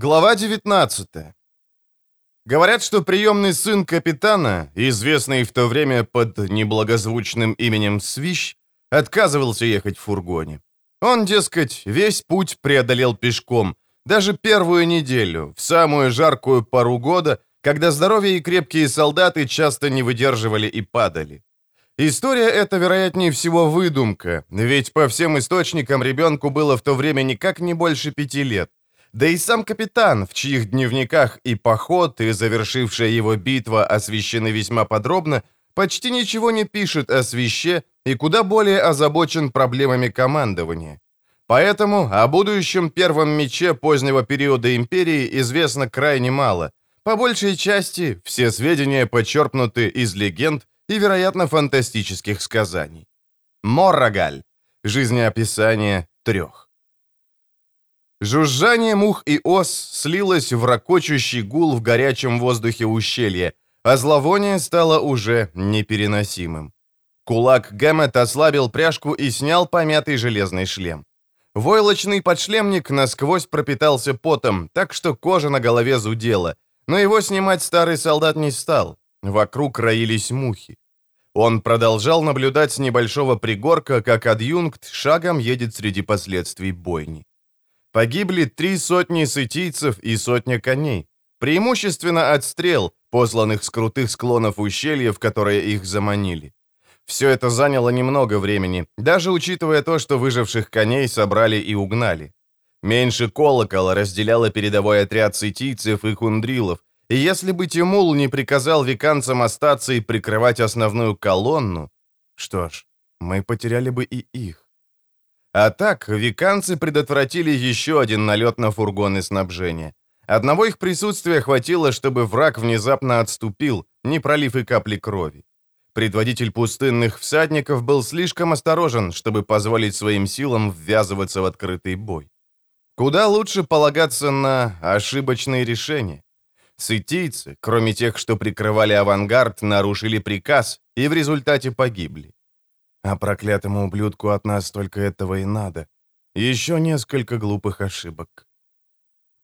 Глава 19 Говорят, что приемный сын капитана, известный в то время под неблагозвучным именем Свищ, отказывался ехать в фургоне. Он, дескать, весь путь преодолел пешком, даже первую неделю, в самую жаркую пару года, когда здоровье и крепкие солдаты часто не выдерживали и падали. История эта, вероятнее всего, выдумка, ведь по всем источникам ребенку было в то время никак не больше пяти лет. Да и сам капитан, в чьих дневниках и поход, и завершившая его битва освещены весьма подробно, почти ничего не пишет о свяще и куда более озабочен проблемами командования. Поэтому о будущем первом мече позднего периода империи известно крайне мало. По большей части все сведения почерпнуты из легенд и, вероятно, фантастических сказаний. Моррогаль. Жизнеописание трех. Жужжание мух и ос слилось в ракочущий гул в горячем воздухе ущелья, а зловоние стало уже непереносимым. Кулак Гэммет ослабил пряжку и снял помятый железный шлем. Войлочный подшлемник насквозь пропитался потом, так что кожа на голове зудела, но его снимать старый солдат не стал. Вокруг роились мухи. Он продолжал наблюдать с небольшого пригорка, как адъюнкт шагом едет среди последствий бойни. Погибли три сотни сытийцев и сотня коней, преимущественно от стрел, посланных с крутых склонов ущелья, в которые их заманили. Все это заняло немного времени, даже учитывая то, что выживших коней собрали и угнали. Меньше колокола разделяло передовой отряд сытийцев и хундрилов, и если бы Тимул не приказал веканцам остаться и прикрывать основную колонну, что ж, мы потеряли бы и их. А так, веканцы предотвратили еще один налет на фургоны снабжения. Одного их присутствия хватило, чтобы враг внезапно отступил, не пролив и капли крови. Предводитель пустынных всадников был слишком осторожен, чтобы позволить своим силам ввязываться в открытый бой. Куда лучше полагаться на ошибочные решения. Сытийцы, кроме тех, что прикрывали авангард, нарушили приказ и в результате погибли. А проклятому ублюдку от нас только этого и надо. Еще несколько глупых ошибок.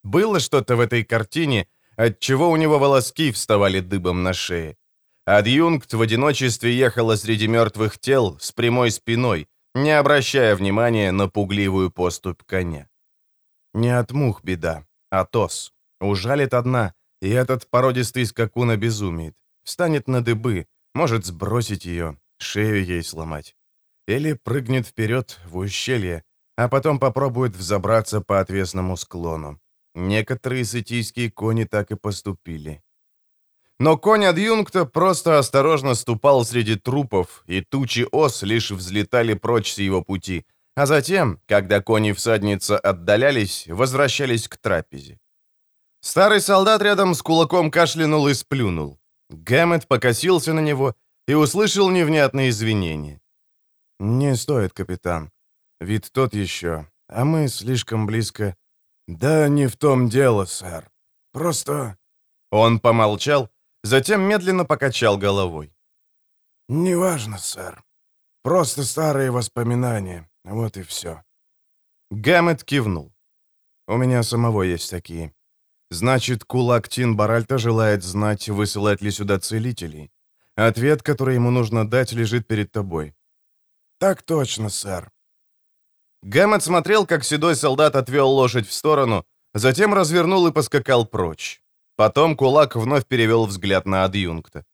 Было что-то в этой картине, от чего у него волоски вставали дыбом на шее. Адъюнкт в одиночестве ехала среди мертвых тел с прямой спиной, не обращая внимания на пугливую поступь коня. Не от мух беда, а тос. Ужалит одна, и этот породистый скакун обезумеет. Встанет на дыбы, может сбросить ее, шею ей сломать. Или прыгнет вперед в ущелье, а потом попробует взобраться по отвесному склону. Некоторые сытийские кони так и поступили. Но конь адъюнкта просто осторожно ступал среди трупов, и тучи ос лишь взлетали прочь с его пути, а затем, когда кони-всадница отдалялись, возвращались к трапезе. Старый солдат рядом с кулаком кашлянул и сплюнул. Гэммет покосился на него и услышал невнятные извинения. «Не стоит, капитан. Вид тот еще, а мы слишком близко...» «Да не в том дело, сэр. Просто...» Он помолчал, затем медленно покачал головой. «Неважно, сэр. Просто старые воспоминания. Вот и все». Гэммет кивнул. «У меня самого есть такие. Значит, кулак Тин Баральта желает знать, высылать ли сюда целителей. Ответ, который ему нужно дать, лежит перед тобой». «Так точно, сэр». Гэммет смотрел, как седой солдат отвел лошадь в сторону, затем развернул и поскакал прочь. Потом кулак вновь перевел взгляд на адъюнкта.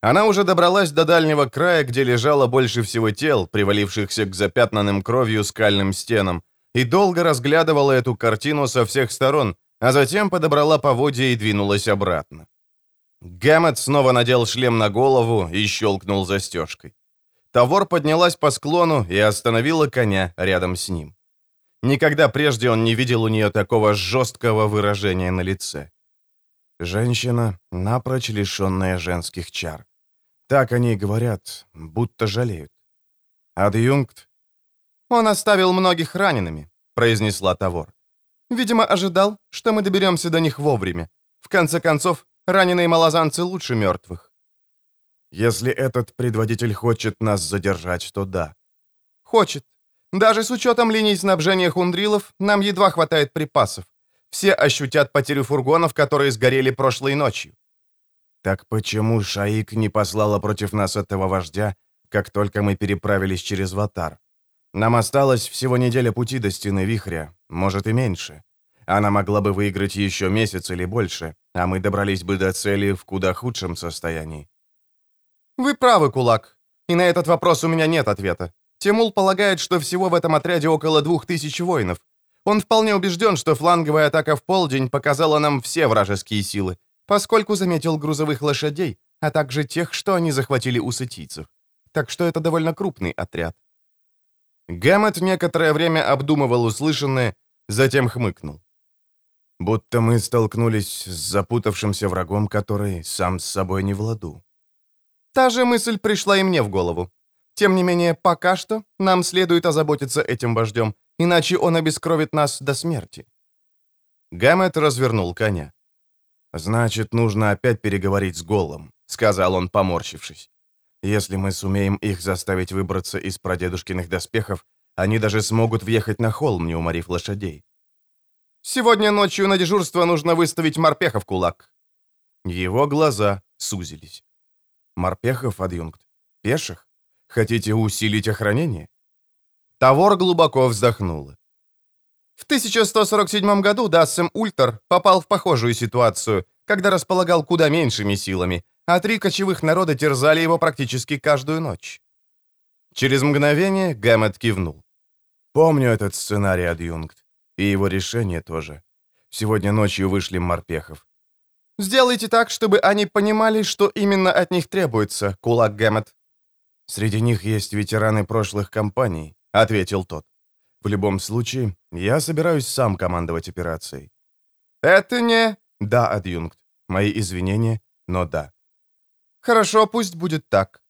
Она уже добралась до дальнего края, где лежало больше всего тел, привалившихся к запятнанным кровью скальным стенам, и долго разглядывала эту картину со всех сторон, а затем подобрала поводья и двинулась обратно. Гэммет снова надел шлем на голову и щелкнул застежкой. Тавор поднялась по склону и остановила коня рядом с ним. Никогда прежде он не видел у нее такого жесткого выражения на лице. Женщина, напрочь лишенная женских чар. Так они и говорят, будто жалеют. Адъюнкт? «Он оставил многих ранеными», — произнесла Тавор. «Видимо, ожидал, что мы доберемся до них вовремя. В конце концов, раненые малозанцы лучше мертвых». «Если этот предводитель хочет нас задержать, то да». «Хочет. Даже с учетом линий снабжения хундрилов нам едва хватает припасов. все ощутят потерю фургонов, которые сгорели прошлой ночью. Так почему Шаик не послала против нас этого вождя, как только мы переправились через Ватар? Нам осталось всего неделя пути до стены вихря, может и меньше. Она могла бы выиграть еще месяц или больше, а мы добрались бы до цели в куда худшем состоянии. Вы правы, Кулак. И на этот вопрос у меня нет ответа. Тимул полагает, что всего в этом отряде около двух тысяч воинов. Он вполне убежден, что фланговая атака в полдень показала нам все вражеские силы, поскольку заметил грузовых лошадей, а также тех, что они захватили у сытийцев. Так что это довольно крупный отряд. Гэммет некоторое время обдумывал услышанное, затем хмыкнул. Будто мы столкнулись с запутавшимся врагом, который сам с собой не в ладу. Та же мысль пришла и мне в голову. Тем не менее, пока что нам следует озаботиться этим вождем, иначе он обескровит нас до смерти. Гаммет развернул коня. «Значит, нужно опять переговорить с Голом», — сказал он, поморщившись. «Если мы сумеем их заставить выбраться из прадедушкиных доспехов, они даже смогут въехать на холм, не уморив лошадей. Сегодня ночью на дежурство нужно выставить морпехов кулак». Его глаза сузились. «Морпехов, адъюнкт? Пеших? Хотите усилить охранение?» Тавор глубоко вздохнула. В 1147 году Дассем Ультер попал в похожую ситуацию, когда располагал куда меньшими силами, а три кочевых народа терзали его практически каждую ночь. Через мгновение Гэммет кивнул. «Помню этот сценарий, адъюнкт. И его решение тоже. Сегодня ночью вышли морпехов. Сделайте так, чтобы они понимали, что именно от них требуется, кулак Гэммет. Среди них есть ветераны прошлых кампаний, ответил тот. В любом случае, я собираюсь сам командовать операцией. Это не... Да, адъюнкт. Мои извинения, но да. Хорошо, пусть будет так.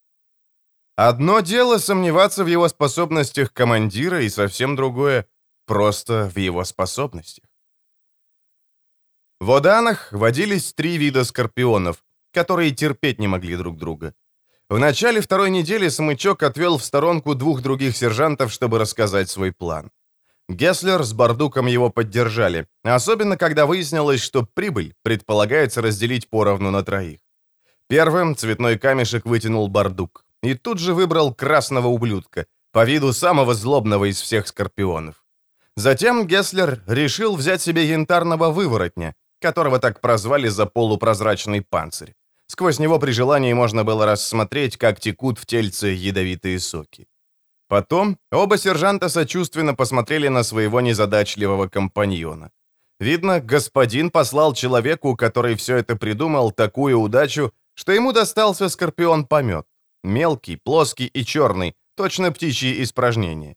Одно дело сомневаться в его способностях командира, и совсем другое просто в его способностях. В Оданах водились три вида скорпионов, которые терпеть не могли друг друга. В начале второй недели Смычок отвел в сторонку двух других сержантов, чтобы рассказать свой план. Гесслер с Бардуком его поддержали, особенно когда выяснилось, что прибыль предполагается разделить поровну на троих. Первым цветной камешек вытянул Бардук и тут же выбрал красного ублюдка, по виду самого злобного из всех скорпионов. Затем Гесслер решил взять себе янтарного выворотня, которого так прозвали за полупрозрачный панцирь. Сквозь него при желании можно было рассмотреть, как текут в тельце ядовитые соки. Потом оба сержанта сочувственно посмотрели на своего незадачливого компаньона. Видно, господин послал человеку, который все это придумал, такую удачу, что ему достался скорпион-помет. Мелкий, плоский и черный, точно птичьи испражнения.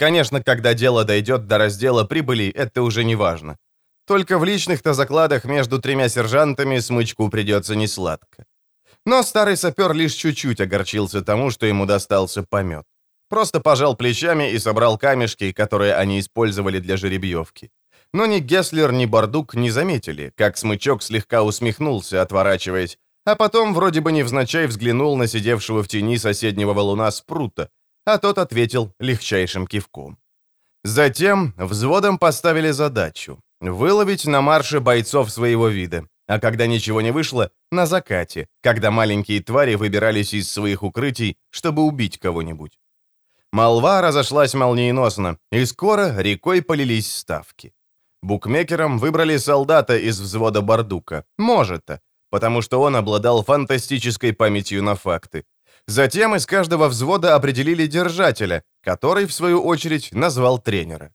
Конечно, когда дело дойдет до раздела прибыли, это уже не важно. Только в личных-то закладах между тремя сержантами смычку придется несладко. Но старый сапер лишь чуть-чуть огорчился тому, что ему достался помет. Просто пожал плечами и собрал камешки, которые они использовали для жеребьевки. Но ни Гесслер, ни Бардук не заметили, как смычок слегка усмехнулся, отворачиваясь, а потом вроде бы невзначай взглянул на сидевшего в тени соседнего валуна Спрута, а тот ответил легчайшим кивком. Затем взводом поставили задачу — выловить на марше бойцов своего вида, а когда ничего не вышло, на закате, когда маленькие твари выбирались из своих укрытий, чтобы убить кого-нибудь. Молва разошлась молниеносно, и скоро рекой полились ставки. Букмекерам выбрали солдата из взвода Бардука, может-то, потому что он обладал фантастической памятью на факты. Затем из каждого взвода определили держателя, который, в свою очередь, назвал тренера.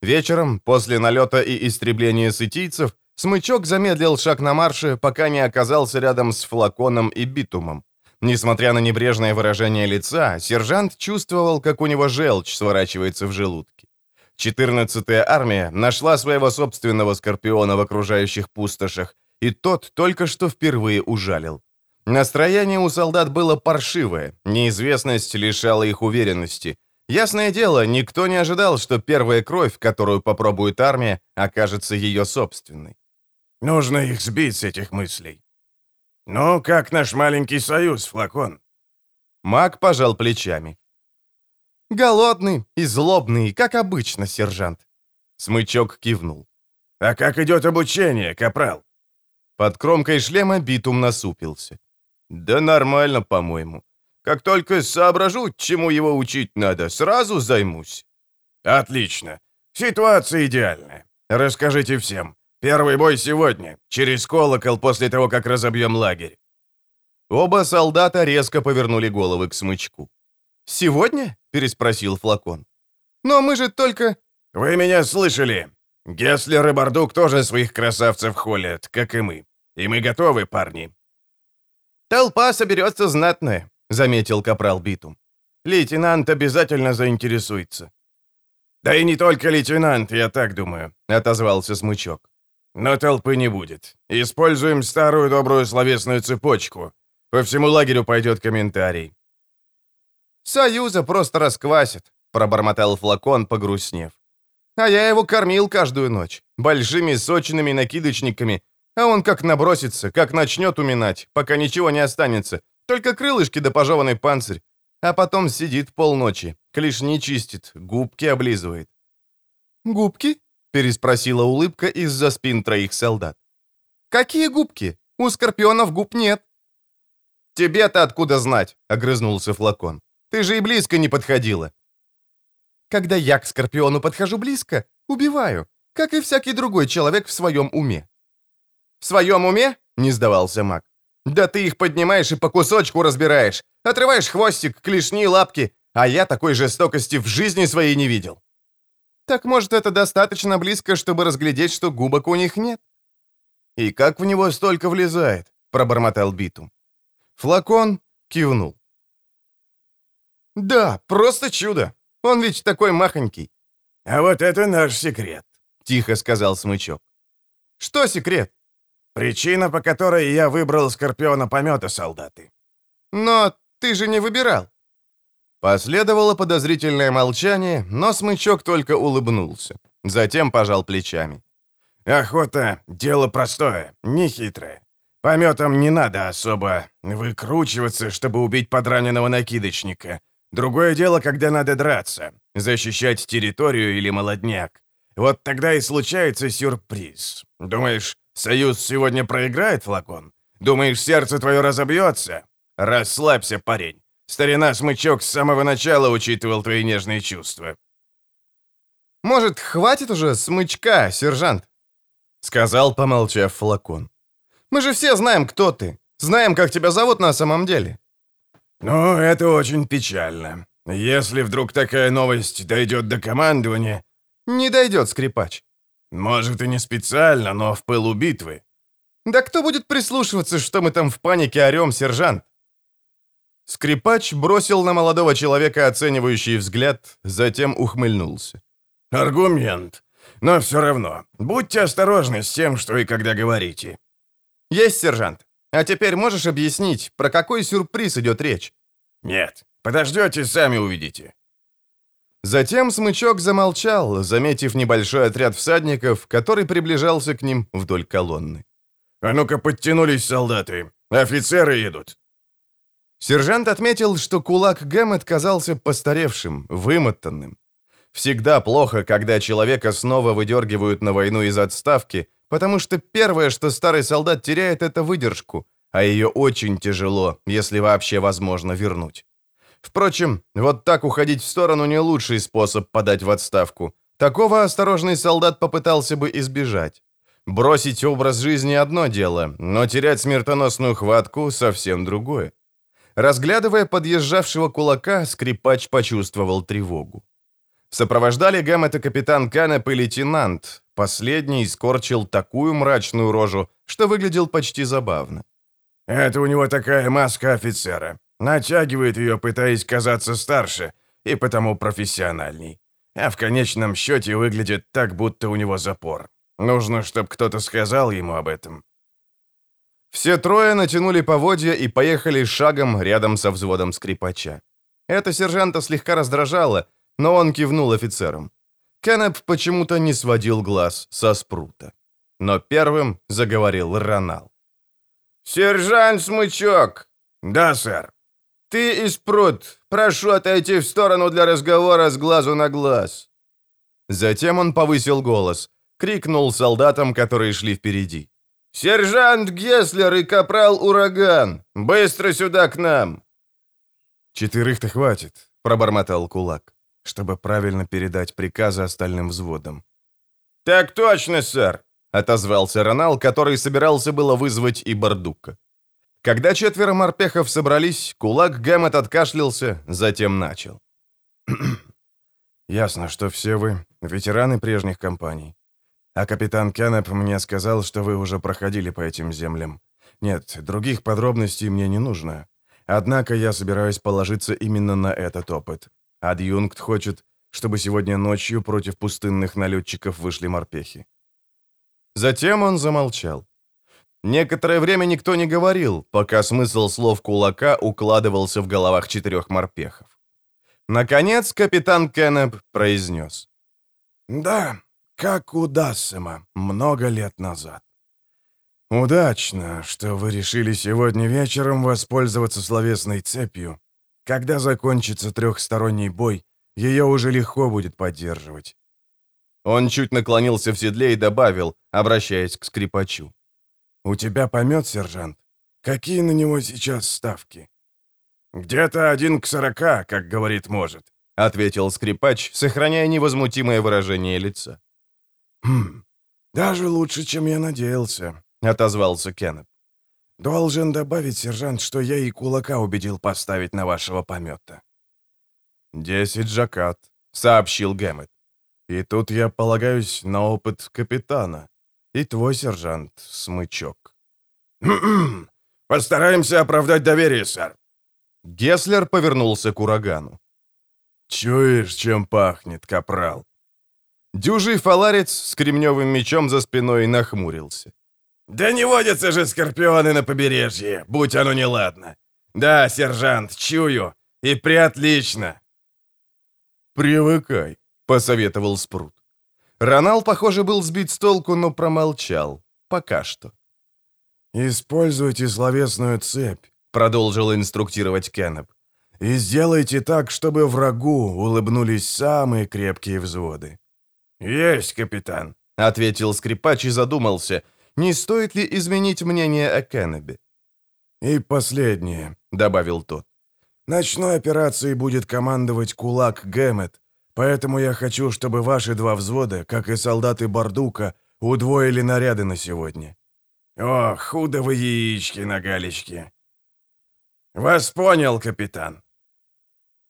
Вечером, после налета и истребления сытийцев, Смычок замедлил шаг на марше, пока не оказался рядом с флаконом и битумом. Несмотря на небрежное выражение лица, сержант чувствовал, как у него желчь сворачивается в желудке. 14-я армия нашла своего собственного скорпиона в окружающих пустошах, и тот только что впервые ужалил. Настроение у солдат было паршивое, неизвестность лишала их уверенности. Ясное дело, никто не ожидал, что первая кровь, которую попробует армия, окажется ее собственной. Нужно их сбить с этих мыслей. Ну, как наш маленький союз, флакон? Маг пожал плечами. Голодный и злобный, как обычно, сержант. Смычок кивнул. А как идет обучение, капрал?» Под кромкой шлема Битум насупился. «Да нормально, по-моему. Как только соображу, чему его учить надо, сразу займусь». «Отлично. Ситуация идеальная. Расскажите всем. Первый бой сегодня, через колокол после того, как разобьем лагерь». Оба солдата резко повернули головы к смычку. «Сегодня?» — переспросил Флакон. «Но мы же только...» «Вы меня слышали. Гесслер и Бардук тоже своих красавцев холят, как и мы. И мы готовы, парни». «Толпа соберется знатная», — заметил капрал Битум. «Лейтенант обязательно заинтересуется». «Да и не только лейтенант, я так думаю», — отозвался Смычок. «Но толпы не будет. Используем старую добрую словесную цепочку. По всему лагерю пойдет комментарий». «Союза просто расквасит», — пробормотал флакон, погрустнев. «А я его кормил каждую ночь, большими сочными накидочниками, а он как набросится, как начнет уминать, пока ничего не останется, только крылышки да пожеванный панцирь, а потом сидит полночи, клешни чистит, губки облизывает». «Губки?» — переспросила улыбка из-за спин троих солдат. «Какие губки? У скорпионов губ нет». «Тебе-то откуда знать?» — огрызнулся флакон. «Ты же и близко не подходила». «Когда я к скорпиону подхожу близко, убиваю, как и всякий другой человек в своем уме». «В своем уме?» — не сдавался маг. «Да ты их поднимаешь и по кусочку разбираешь. Отрываешь хвостик, клешни, лапки, а я такой жестокости в жизни своей не видел». «Так, может, это достаточно близко, чтобы разглядеть, что губок у них нет?» «И как в него столько влезает?» — пробормотал Битум. Флакон кивнул. «Да, просто чудо. Он ведь такой махонький». «А вот это наш секрет», — тихо сказал Смычок. «Что секрет?» «Причина, по которой я выбрал Скорпиона помета, солдаты». «Но ты же не выбирал». Последовало подозрительное молчание, но Смычок только улыбнулся. Затем пожал плечами. «Охота — дело простое, нехитрое. Пометом не надо особо выкручиваться, чтобы убить подраненного накидочника. Другое дело, когда надо драться, защищать территорию или молодняк. Вот тогда и случается сюрприз. Думаешь, Союз сегодня проиграет, Флакон? Думаешь, сердце твое разобьется? Расслабься, парень. Старина Смычок с самого начала учитывал твои нежные чувства. «Может, хватит уже смычка, сержант?» — сказал, помолчав Флакон. Мы же все знаем, кто ты. Знаем, как тебя зовут на самом деле». «Ну, это очень печально. Если вдруг такая новость дойдет до командования...» «Не дойдет, скрипач». «Может, и не специально, но в пылу битвы». «Да кто будет прислушиваться, что мы там в панике орем, сержант?» Скрипач бросил на молодого человека оценивающий взгляд, затем ухмыльнулся. «Аргумент. Но все равно, будьте осторожны с тем, что и когда говорите. «Есть, сержант. А теперь можешь объяснить, про какой сюрприз идет речь?» «Нет. Подождете, сами увидите». Затем смычок замолчал, заметив небольшой отряд всадников, который приближался к ним вдоль колонны. «А ну-ка, подтянулись солдаты. Офицеры едут». Сержант отметил, что кулак Гэммет казался постаревшим, вымотанным. Всегда плохо, когда человека снова выдергивают на войну из отставки, потому что первое, что старый солдат теряет, это выдержку, а ее очень тяжело, если вообще возможно вернуть. Впрочем, вот так уходить в сторону не лучший способ подать в отставку. Такого осторожный солдат попытался бы избежать. Бросить образ жизни одно дело, но терять смертоносную хватку совсем другое. Разглядывая подъезжавшего кулака, скрипач почувствовал тревогу. Сопровождали Гэммета капитан Канеп и лейтенант, Последний скорчил такую мрачную рожу, что выглядел почти забавно. «Это у него такая маска офицера. Натягивает ее, пытаясь казаться старше, и потому профессиональней. А в конечном счете выглядит так, будто у него запор. Нужно, чтобы кто-то сказал ему об этом». Все трое натянули поводья и поехали шагом рядом со взводом скрипача. Это сержанта слегка раздражало, но он кивнул офицерам. Кеннеп почему-то не сводил глаз со спрута. Но первым заговорил Ронал. «Сержант Смычок!» «Да, сэр». «Ты и спрут. Прошу отойти в сторону для разговора с глазу на глаз». Затем он повысил голос. — крикнул солдатам, которые шли впереди. «Сержант Геслер и капрал Ураган! Быстро сюда к нам!» «Четверых-то хватит», — пробормотал кулак, чтобы правильно передать приказы остальным взводам. «Так точно, сэр!» — отозвался Ронал, который собирался было вызвать и Бардука. Когда четверо морпехов собрались, кулак Гэммет откашлялся, затем начал. «Ясно, что все вы ветераны прежних компаний. А капитан Кеннеп мне сказал, что вы уже проходили по этим землям. Нет, других подробностей мне не нужно. Однако я собираюсь положиться именно на этот опыт. Адъюнкт хочет, чтобы сегодня ночью против пустынных налетчиков вышли морпехи». Затем он замолчал. Некоторое время никто не говорил, пока смысл слов кулака укладывался в головах четырех морпехов. Наконец капитан Кеннеп произнес. «Да, как у много лет назад. Удачно, что вы решили сегодня вечером воспользоваться словесной цепью. Когда закончится трехсторонний бой, ее уже легко будет поддерживать». Он чуть наклонился в седле и добавил, обращаясь к скрипачу. «У тебя помет, сержант? Какие на него сейчас ставки?» «Где-то один к сорока, как говорит может», — ответил скрипач, сохраняя невозмутимое выражение лица. «Хм, даже лучше, чем я надеялся», — отозвался Кеннеп. «Должен добавить, сержант, что я и кулака убедил поставить на вашего помета». «Десять жакат», — сообщил Гэммет. «И тут я полагаюсь на опыт капитана. И твой сержант, Смычок». «Постараемся оправдать доверие, сэр», Геслер повернулся к урагану. «Чуешь, чем пахнет, капрал?» Дюжий фаларец с кремневым мечом за спиной нахмурился. «Да не водятся же скорпионы на побережье, будь оно неладно. Да, сержант, чую, и приотлично». «Привыкай», — посоветовал Спрут. Ронал, похоже, был сбит с толку, но промолчал. Пока что. «Используйте словесную цепь продолжил инструктировать Кеннеп. «И сделайте так, чтобы врагу улыбнулись самые крепкие взводы». «Есть, капитан», — ответил скрипач и задумался, не стоит ли изменить мнение о Кеннебе. «И последнее», — добавил тот. «Ночной операцией будет командовать кулак Гэммет, поэтому я хочу, чтобы ваши два взвода, как и солдаты Бардука, удвоили наряды на сегодня». «О, худо вы яички на галечке», «Вас понял, капитан».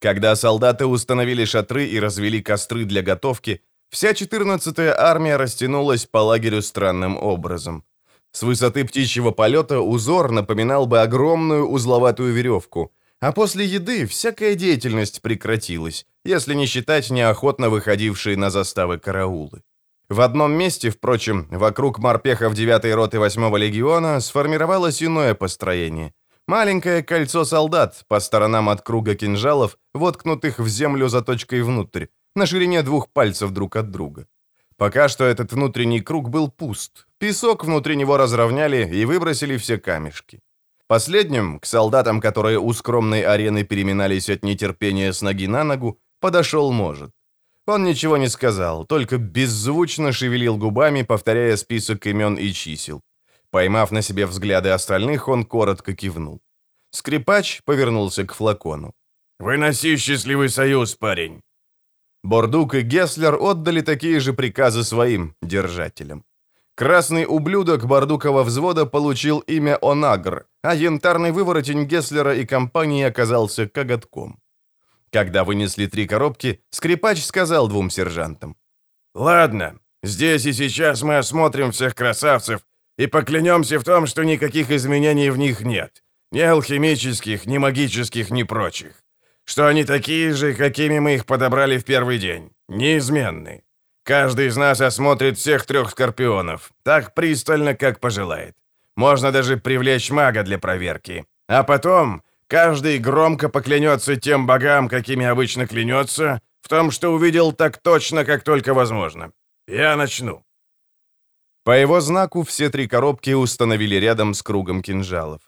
Когда солдаты установили шатры и развели костры для готовки, вся 14-я армия растянулась по лагерю странным образом. С высоты птичьего полета узор напоминал бы огромную узловатую веревку, а после еды всякая деятельность прекратилась, если не считать неохотно выходившие на заставы караулы. В одном месте, впрочем, вокруг морпехов 9-й роты 8-го легиона сформировалось иное построение – Маленькое кольцо солдат по сторонам от круга кинжалов, воткнутых в землю заточкой внутрь, на ширине двух пальцев друг от друга. Пока что этот внутренний круг был пуст. Песок внутри него разровняли и выбросили все камешки. Последним, к солдатам, которые у скромной арены переминались от нетерпения с ноги на ногу, подошел может. Он ничего не сказал, только беззвучно шевелил губами, повторяя список имен и чисел. Поймав на себе взгляды остальных, он коротко кивнул. Скрипач повернулся к флакону. «Выноси счастливый союз, парень!» Бордук и Гесслер отдали такие же приказы своим держателям. Красный ублюдок Бордукова взвода получил имя Онагр, а янтарный выворотень Гесслера и компании оказался коготком. Когда вынесли три коробки, скрипач сказал двум сержантам. «Ладно, здесь и сейчас мы осмотрим всех красавцев и поклянемся в том, что никаких изменений в них нет. Ни алхимических, ни магических, ни прочих. Что они такие же, какими мы их подобрали в первый день. Неизменны. Каждый из нас осмотрит всех трех скорпионов, так пристально, как пожелает. Можно даже привлечь мага для проверки. А потом каждый громко поклянется тем богам, какими обычно клянется, в том, что увидел так точно, как только возможно. Я начну. По его знаку все три коробки установили рядом с кругом кинжалов.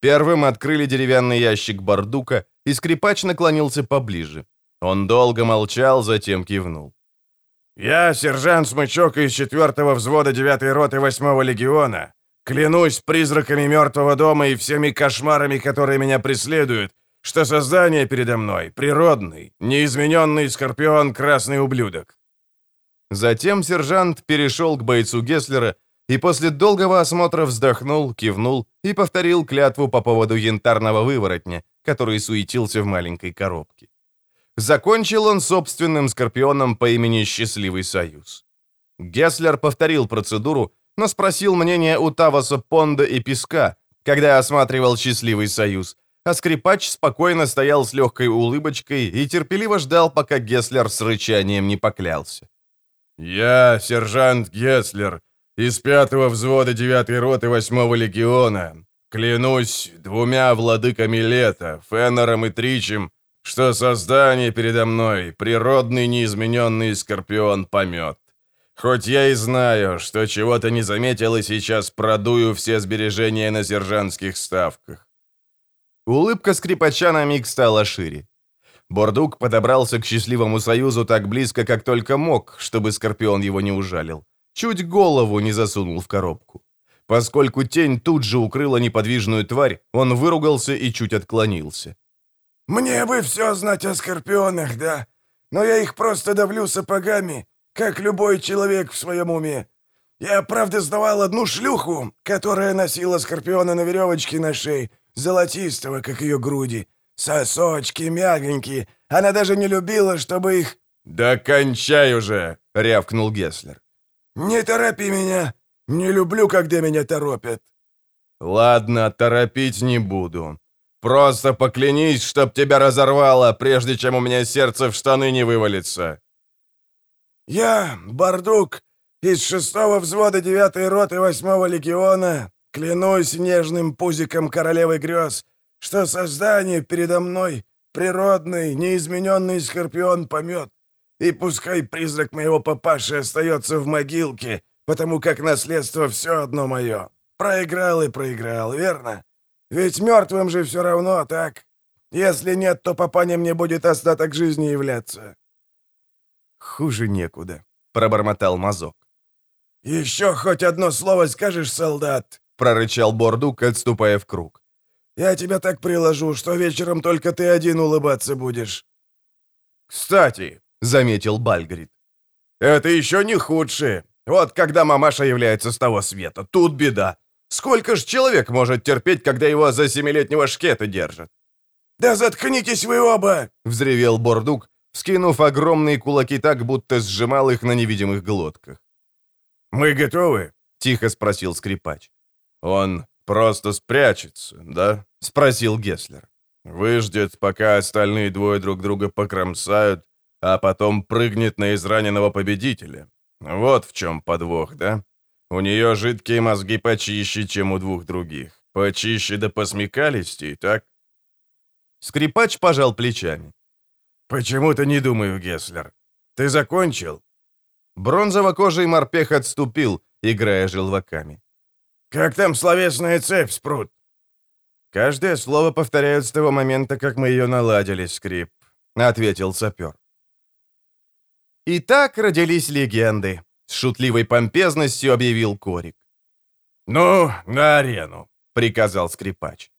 Первым открыли деревянный ящик бардука, и скрипач наклонился поближе. Он долго молчал, затем кивнул. Я сержант Смычок из 4-го взвода 9-й роты 8-го легиона. Клянусь призраками мертвого дома и всеми кошмарами, которые меня преследуют, что создание передо мной — природный, неизмененный скорпион Красный Ублюдок». Затем сержант перешел к бойцу Гесслера и после долгого осмотра вздохнул, кивнул и повторил клятву по поводу янтарного выворотня, который суетился в маленькой коробке. Закончил он собственным скорпионом по имени Счастливый Союз. Гесслер повторил процедуру, но спросил мнение у Таваса Понда и Песка, когда осматривал Счастливый Союз, а скрипач спокойно стоял с легкой улыбочкой и терпеливо ждал, пока Гесслер с рычанием не поклялся. «Я сержант Гесслер, из пятого взвода девятой роты восьмого легиона. Клянусь двумя владыками лета, Феннером и Тричем, что создание передо мной — природный неизмененный скорпион-помет. Хоть я и знаю, что чего-то не заметил и сейчас продую все сбережения на сержантских ставках. Улыбка скрипача на миг стала шире. Бордук подобрался к счастливому союзу так близко, как только мог, чтобы Скорпион его не ужалил. Чуть голову не засунул в коробку. Поскольку тень тут же укрыла неподвижную тварь, он выругался и чуть отклонился. «Мне бы все знать о скорпионах, да? Но я их просто давлю сапогами, как любой человек в своем уме. Я, правда, сдавал одну шлюху, которая носила скорпиона на веревочке на шее, золотистого, как ее груди. Сосочки мягенькие. Она даже не любила, чтобы их...» «Да кончай уже!» — рявкнул Гесслер. «Не торопи меня. Не люблю, когда меня торопят». «Ладно, торопить не буду. Просто поклянись, чтоб тебя разорвало, прежде чем у меня сердце в штаны не вывалится». «Я, Бардук, из шестого взвода девятой роты восьмого легиона, клянусь нежным пузиком королевы грез, что создание передо мной — природный, неизмененный скорпион-помет, и пускай призрак моего папаши остается в могилке, потому как наследство все одно мое. Проиграл и проиграл, верно? Ведь мертвым же все равно, так? Если нет, то папаня мне будет остаток жизни являться. «Хуже некуда», — пробормотал мазок. «Еще хоть одно слово скажешь, солдат?» — прорычал Бордук, отступая в круг. «Я тебя так приложу, что вечером только ты один улыбаться будешь». «Кстати», — заметил Бальгрид, — «это еще не худшее. Вот когда мамаша является с того света, тут беда. Сколько ж человек может терпеть, когда его за семилетнего шкета держат?» «Да заткнитесь вы оба!» — взревел Бордук, скинув огромные кулаки так, будто сжимал их на невидимых глотках. «Мы готовы?» — тихо спросил скрипач. «Он просто спрячется, да?» — спросил Гесслер. «Выждет, пока остальные двое друг друга покромсают, а потом прыгнет на израненного победителя. Вот в чем подвох, да? У нее жидкие мозги почище, чем у двух других. Почище до посмекалистей, так?» Скрипач пожал плечами. «Почему-то не думаю, Гесслер. Ты закончил?» Бронзово-кожий морпех отступил, играя желваками. «Как там словесная цепь, Спрут?» «Каждое слово повторяют с того момента, как мы ее наладили, Скрип», — ответил сапер. И так родились легенды. С шутливой помпезностью объявил Корик. «Ну, на арену», — приказал скрипач.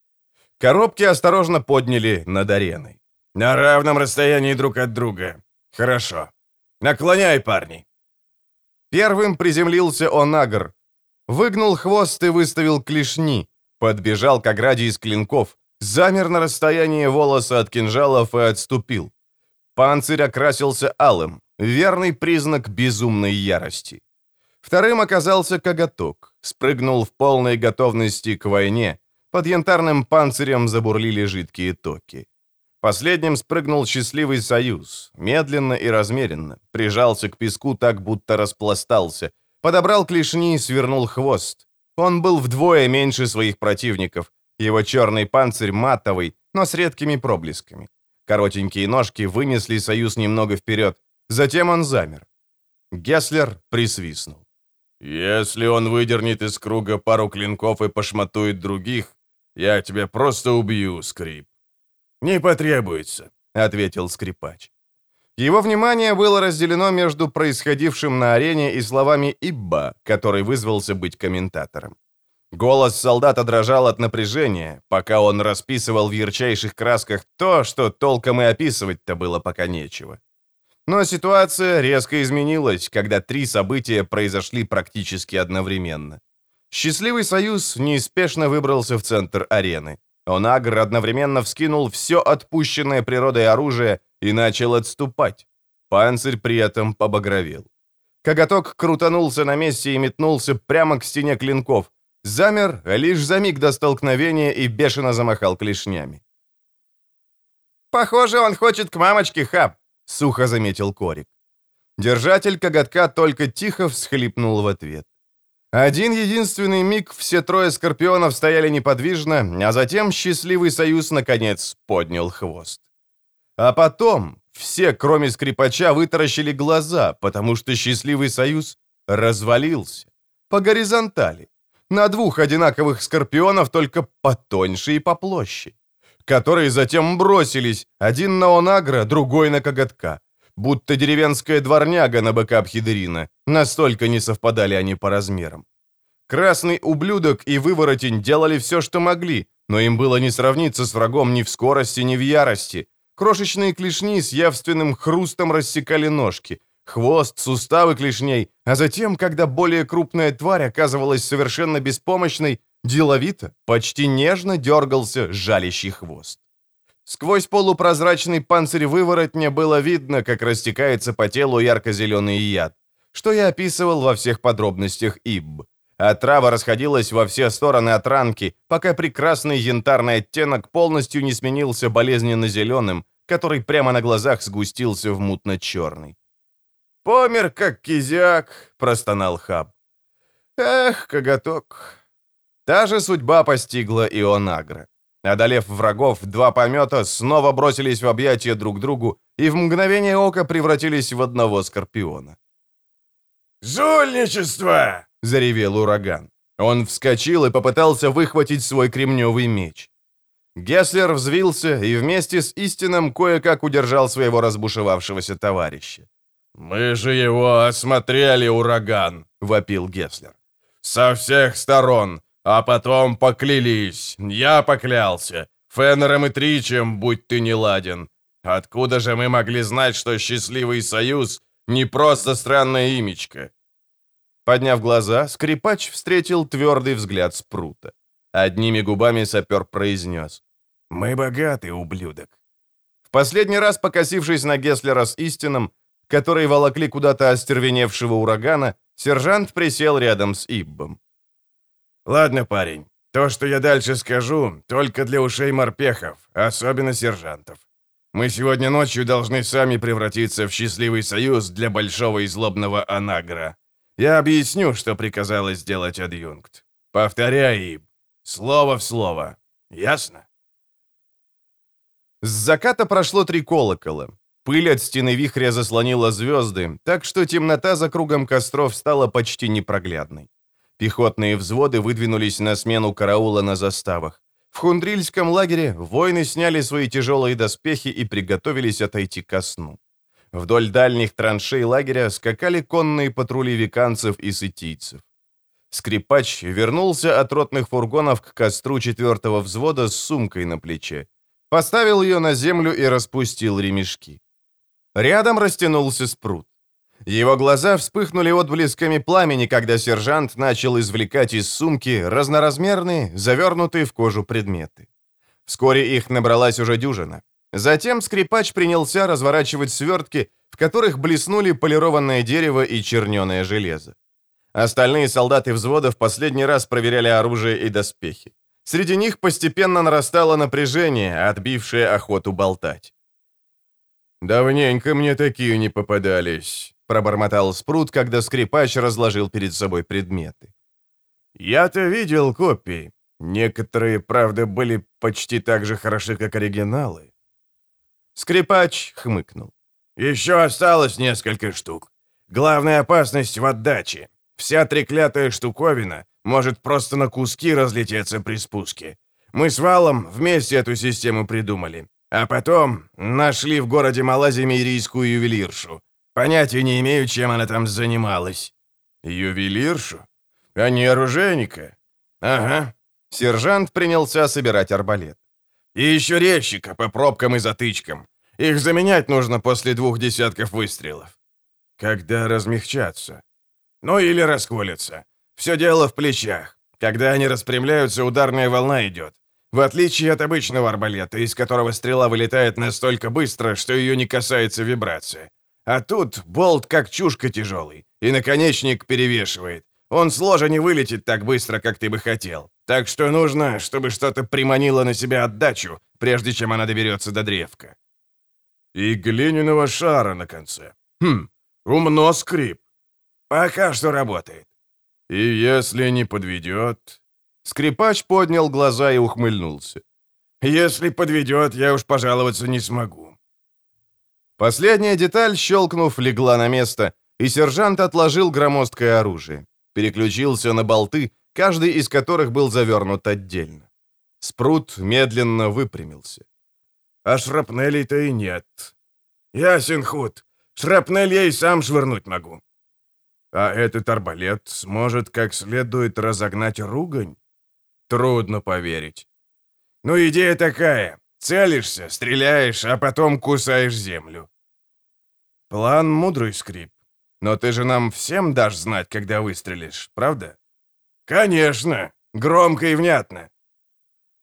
Коробки осторожно подняли над ареной. «На равном расстоянии друг от друга. Хорошо. Наклоняй, парни». Первым приземлился Онагр. Выгнул хвост и выставил клешни. Подбежал к ограде из клинков. Замер на расстоянии волоса от кинжалов и отступил. Панцирь окрасился алым. Верный признак безумной ярости. Вторым оказался коготок. Спрыгнул в полной готовности к войне. Под янтарным панцирем забурлили жидкие токи. Последним спрыгнул счастливый союз, медленно и размеренно, прижался к песку так, будто распластался, подобрал клешни и свернул хвост. Он был вдвое меньше своих противников, его черный панцирь матовый, но с редкими проблесками. Коротенькие ножки вынесли союз немного вперед, затем он замер. Гесслер присвистнул. «Если он выдернет из круга пару клинков и пошматует других, я тебя просто убью, Скрип». «Не потребуется», — ответил скрипач. Его внимание было разделено между происходившим на арене и словами Ибба, который вызвался быть комментатором. Голос солдата дрожал от напряжения, пока он расписывал в ярчайших красках то, что толком и описывать-то было пока нечего. Но ситуация резко изменилась, когда три события произошли практически одновременно. Счастливый союз неспешно выбрался в центр арены. Онагр одновременно вскинул все отпущенное природой оружие и начал отступать. Панцирь при этом побагровел. Коготок крутанулся на месте и метнулся прямо к стене клинков, замер лишь за миг до столкновения и бешено замахал клешнями. «Похоже, он хочет к мамочке, Хаб», — сухо заметил Корик. Держатель коготка только тихо всхлипнул в ответ. Один единственный миг все трое скорпионов стояли неподвижно, а затем счастливый союз, наконец, поднял хвост. А потом все, кроме скрипача, вытаращили глаза, потому что счастливый союз развалился. По горизонтали на двух одинаковых скорпионов, только потоньше и поплоще, которые затем бросились, один на Онагра, другой на Коготка, будто деревенская дворняга на быка Абхидерина, настолько не совпадали они по размерам. Красный ублюдок и выворотень делали все, что могли, но им было не сравниться с врагом ни в скорости, ни в ярости. Крошечные клешни с явственным хрустом рассекали ножки — хвост, суставы клешней, а затем, когда более крупная тварь оказывалась совершенно беспомощной, деловито, почти нежно дергался жалящий хвост. Сквозь полупрозрачный панцирь выворотня было видно, как растекается по телу ярко-зеленый яд, что я описывал во всех подробностях ИБ. А трава расходилась во все стороны от ранки, пока прекрасный янтарный оттенок полностью не сменился болезненно-зеленым, который прямо на глазах сгустился в мутно-черный. «Помер, как кизяк», — простонал Хаб. «Эх, коготок». Та же судьба постигла и Онагра. Одолев врагов, два помета снова бросились в объятия друг другу и в мгновение ока превратились в одного скорпиона. «Жульничество!» — заревел ураган. Он вскочил и попытался выхватить свой кремневый меч. Гесслер взвился и вместе с истином кое-как удержал своего разбушевавшегося товарища. «Мы же его осмотрели, ураган!» — вопил Гесслер. «Со всех сторон, а потом поклялись. Я поклялся. Феннером и Тричем, будь ты не ладен. Откуда же мы могли знать, что счастливый союз не просто странное имечко?» Подняв глаза, скрипач встретил твердый взгляд Спрута. Одними губами сапер произнес. «Мы богаты, ублюдок». В последний раз, покосившись на Гесслера с истином, которые волокли куда-то остервеневшего урагана, сержант присел рядом с Иббом. «Ладно, парень, то, что я дальше скажу, только для ушей морпехов, особенно сержантов. Мы сегодня ночью должны сами превратиться в счастливый союз для большого и злобного Анагра. Я объясню, что приказалось сделать адъюнкт. Повторяй, Иб. Слово в слово. Ясно?» С заката прошло три колокола. Пыль от стены вихря заслонила звезды, так что темнота за кругом костров стала почти непроглядной. Пехотные взводы выдвинулись на смену караула на заставах. В хундрильском лагере воины сняли свои тяжелые доспехи и приготовились отойти ко сну. Вдоль дальних траншей лагеря скакали конные патрули виканцев и сытийцев. Скрипач вернулся от ротных фургонов к костру четвертого взвода с сумкой на плече. Поставил ее на землю и распустил ремешки. Рядом растянулся спрут. Его глаза вспыхнули отблесками пламени, когда сержант начал извлекать из сумки разноразмерные, завернутые в кожу предметы. Вскоре их набралась уже дюжина. Затем скрипач принялся разворачивать свертки, в которых блеснули полированное дерево и черненое железо. Остальные солдаты взвода в последний раз проверяли оружие и доспехи. Среди них постепенно нарастало напряжение, отбившее охоту болтать. «Давненько мне такие не попадались», — пробормотал Спрут, когда скрипач разложил перед собой предметы. «Я-то видел копии. Некоторые, правда, были почти так же хороши, как оригиналы». Скрипач хмыкнул. «Еще осталось несколько штук. Главная опасность в отдаче. Вся треклятая штуковина может просто на куски разлететься при спуске. Мы с Валом вместе эту систему придумали. А потом нашли в городе малазимирийскую ювелиршу. Понятия не имею, чем она там занималась». «Ювелиршу? А не оружейника?» «Ага». Сержант принялся собирать арбалет. «И еще резчика по пробкам и затычкам. Их заменять нужно после двух десятков выстрелов». «Когда размягчаться?» «Ну или расколятся. Все дело в плечах. Когда они распрямляются, ударная волна идет. В отличие от обычного арбалета, из которого стрела вылетает настолько быстро, что ее не касается вибрация. А тут болт как чушка тяжелый, и наконечник перевешивает. Он с ложа не вылетит так быстро, как ты бы хотел. Так что нужно, чтобы что-то приманило на себя отдачу, прежде чем она доберется до древка. И глиняного шара на конце. Хм, умно скрип. Пока что работает. И если не подведет... Скрипач поднял глаза и ухмыльнулся. Если подведет, я уж пожаловаться не смогу. Последняя деталь, щелкнув, легла на место, и сержант отложил громоздкое оружие. Переключился на болты, каждый из которых был завернут отдельно. Спрут медленно выпрямился. А шрапнелей-то и нет. Ясен худ. Шрапнель я и сам швырнуть могу. А этот арбалет сможет как следует разогнать ругань? Трудно поверить. Ну, идея такая. Целишься, стреляешь, а потом кусаешь землю. План мудрый, Скрип. Но ты же нам всем дашь знать, когда выстрелишь, правда? Конечно. Громко и внятно.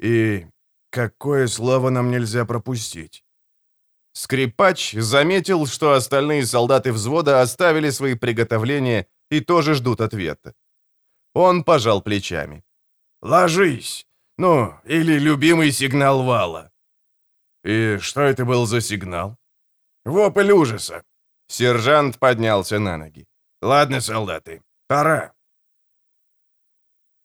И какое слово нам нельзя пропустить? Скрипач заметил, что остальные солдаты взвода оставили свои приготовления и тоже ждут ответа. Он пожал плечами. «Ложись! Ну, или любимый сигнал вала». «И что это был за сигнал?» «Вопль ужаса». Сержант поднялся на ноги. «Ладно, солдаты, пора».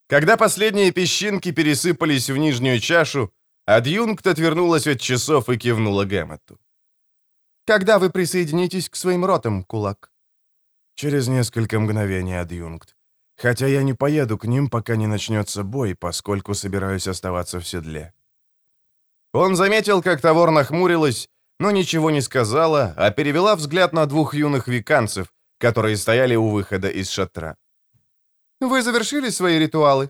Когда последние песчинки пересыпались в нижнюю чашу, адъюнкт отвернулась от часов и кивнула Гэммету. «Когда вы присоединитесь к своим ротам, кулак?» «Через несколько мгновений, адъюнкт. Хотя я не поеду к ним, пока не начнется бой, поскольку собираюсь оставаться в седле». Он заметил, как Тавор нахмурилась, но ничего не сказала, а перевела взгляд на двух юных виканцев, которые стояли у выхода из шатра. «Вы завершили свои ритуалы?»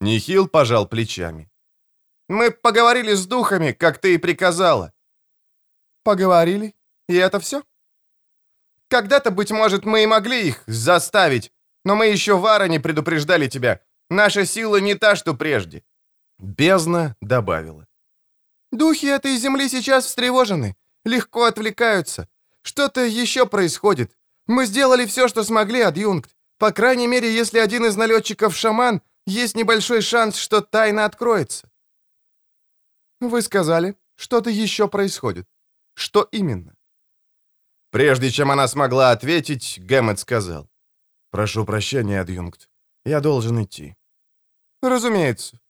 Нихил пожал плечами. «Мы поговорили с духами, как ты и приказала». «Поговорили? И это все?» «Когда-то, быть может, мы и могли их заставить, но мы еще Вара не предупреждали тебя. Наша сила не та, что прежде». Бездна добавила. «Духи этой земли сейчас встревожены, легко отвлекаются. Что-то еще происходит. Мы сделали все, что смогли, адъюнкт. По крайней мере, если один из налетчиков шаман, есть небольшой шанс, что тайна откроется». «Вы сказали, что-то еще происходит. Что именно?» Прежде чем она смогла ответить, Гэммет сказал. «Прошу прощения, адъюнкт. Я должен идти». «Разумеется».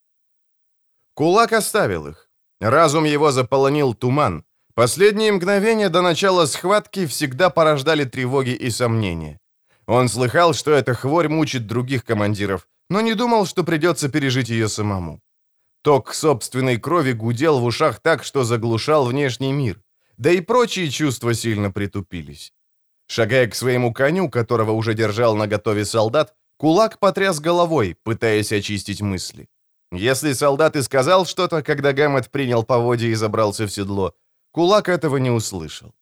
Кулак оставил их. Разум его заполонил туман. Последние мгновения до начала схватки всегда порождали тревоги и сомнения. Он слыхал, что эта хворь мучит других командиров, но не думал, что придется пережить ее самому. Ток собственной крови гудел в ушах так, что заглушал внешний мир. Да и прочие чувства сильно притупились. Шагая к своему коню, которого уже держал на готове солдат, кулак потряс головой, пытаясь очистить мысли. Если солдат и сказал что-то, когда Гэммет принял поводья и забрался в седло, кулак этого не услышал.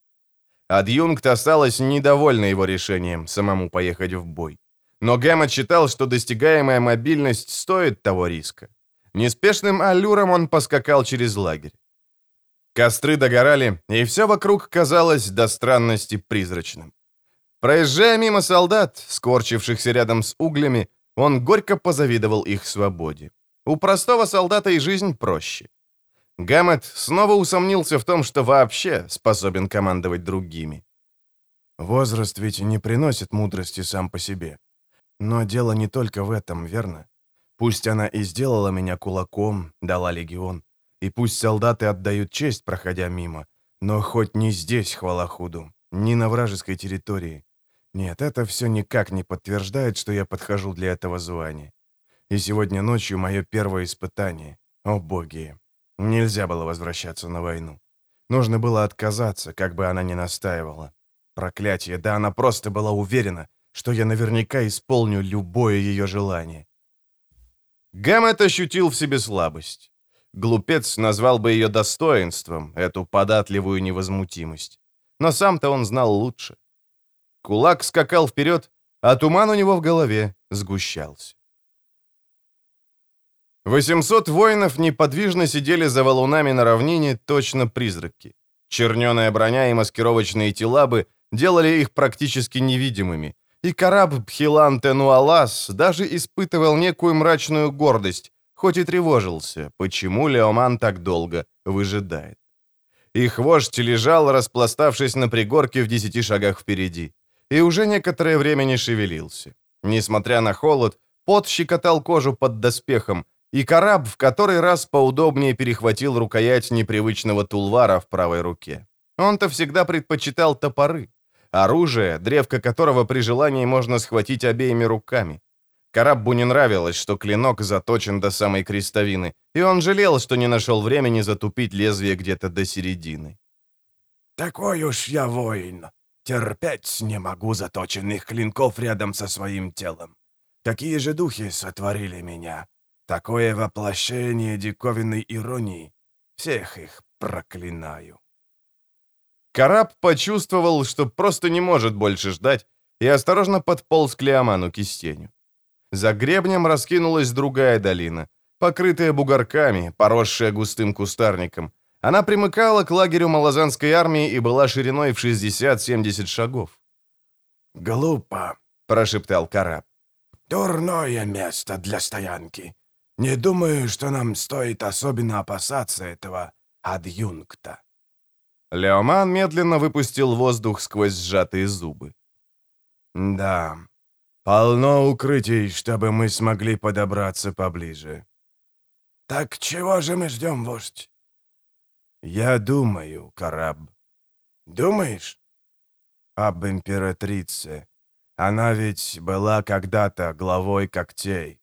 Адъюнкт осталась недовольна его решением самому поехать в бой. Но Гэммет считал, что достигаемая мобильность стоит того риска. Неспешным аллюром он поскакал через лагерь. Костры догорали, и все вокруг казалось до странности призрачным. Проезжая мимо солдат, скорчившихся рядом с углями, он горько позавидовал их свободе. У простого солдата и жизнь проще. Гаммет снова усомнился в том, что вообще способен командовать другими. Возраст ведь не приносит мудрости сам по себе. Но дело не только в этом, верно? Пусть она и сделала меня кулаком, дала легион, и пусть солдаты отдают честь, проходя мимо, но хоть не здесь, хвала худу, ни на вражеской территории. Нет, это все никак не подтверждает, что я подхожу для этого звания. И сегодня ночью мое первое испытание. О боги, нельзя было возвращаться на войну. Нужно было отказаться, как бы она ни настаивала. Проклятие, да она просто была уверена, что я наверняка исполню любое ее желание. Гэммет ощутил в себе слабость. Глупец назвал бы ее достоинством, эту податливую невозмутимость. Но сам-то он знал лучше. Кулак скакал вперед, а туман у него в голове сгущался. 800 воинов неподвижно сидели за валунами на равнине, точно призраки. Черненая броня и маскировочные телабы делали их практически невидимыми, и караб Бхилан Тенуалас даже испытывал некую мрачную гордость, хоть и тревожился, почему Леоман так долго выжидает. Их вождь лежал, распластавшись на пригорке в десяти шагах впереди, и уже некоторое время не шевелился. Несмотря на холод, пот щекотал кожу под доспехом, и караб в который раз поудобнее перехватил рукоять непривычного тулвара в правой руке. Он-то всегда предпочитал топоры. Оружие, древко которого при желании можно схватить обеими руками. Караббу не нравилось, что клинок заточен до самой крестовины, и он жалел, что не нашел времени затупить лезвие где-то до середины. «Такой уж я воин. Терпеть не могу заточенных клинков рядом со своим телом. Такие же духи сотворили меня. Такое воплощение диковинной иронии. Всех их проклинаю». Караб почувствовал, что просто не может больше ждать, и осторожно подполз к Леоману кистеню. За гребнем раскинулась другая долина, покрытая бугорками, поросшая густым кустарником. Она примыкала к лагерю малазанской армии и была шириной в 60-70 шагов. «Глупо», — прошептал Караб. «Дурное место для стоянки. Не думаю, что нам стоит особенно опасаться этого адъюнкта». Леоман медленно выпустил воздух сквозь сжатые зубы. «Да, полно укрытий, чтобы мы смогли подобраться поближе». «Так чего же мы ждем, вождь?» «Я думаю, Караб». «Думаешь?» «Об императрице. Она ведь была когда-то главой когтей.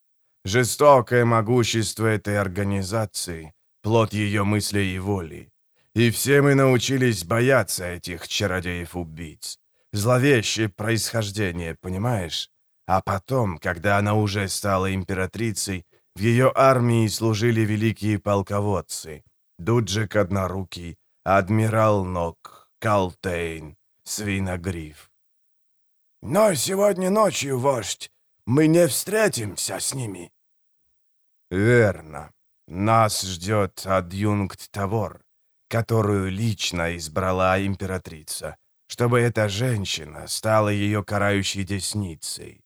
Жестокое могущество этой организации, плод ее мыслей и воли. И все мы научились бояться этих чародеев-убийц. Зловещее происхождение, понимаешь? А потом, когда она уже стала императрицей, в ее армии служили великие полководцы. Дуджик Однорукий, Адмирал Нок, Калтейн, Свиногриф. Но сегодня ночью, вождь, мы не встретимся с ними. Верно. Нас ждет адъюнкт Тавор которую лично избрала императрица, чтобы эта женщина стала ее карающей десницей.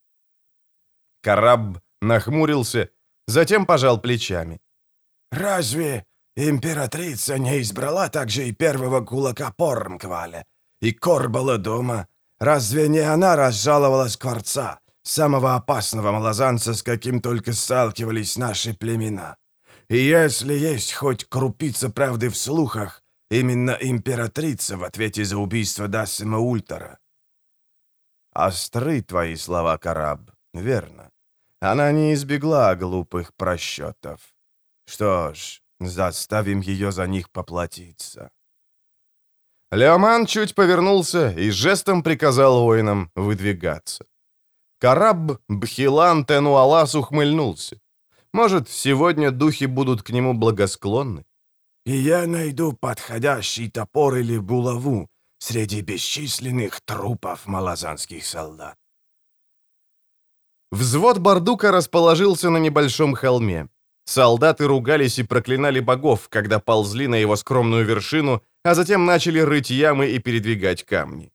Караб нахмурился, затем пожал плечами. «Разве императрица не избрала также и первого кулака Пормкваля и Корбала дома? Разве не она разжаловала Скворца, самого опасного малозанца, с каким только сталкивались наши племена? И если есть хоть крупица правды в слухах, именно императрица в ответе за убийство Дассима Ультера. Остры твои слова, Караб, верно. Она не избегла глупых просчетов. Что ж, заставим ее за них поплатиться. Леоман чуть повернулся и жестом приказал воинам выдвигаться. Караб Бхилан Тенуалас ухмыльнулся. Может, сегодня духи будут к нему благосклонны? «И я найду подходящий топор или булаву среди бесчисленных трупов малазанских солдат». Взвод Бардука расположился на небольшом холме. Солдаты ругались и проклинали богов, когда ползли на его скромную вершину, а затем начали рыть ямы и передвигать камни.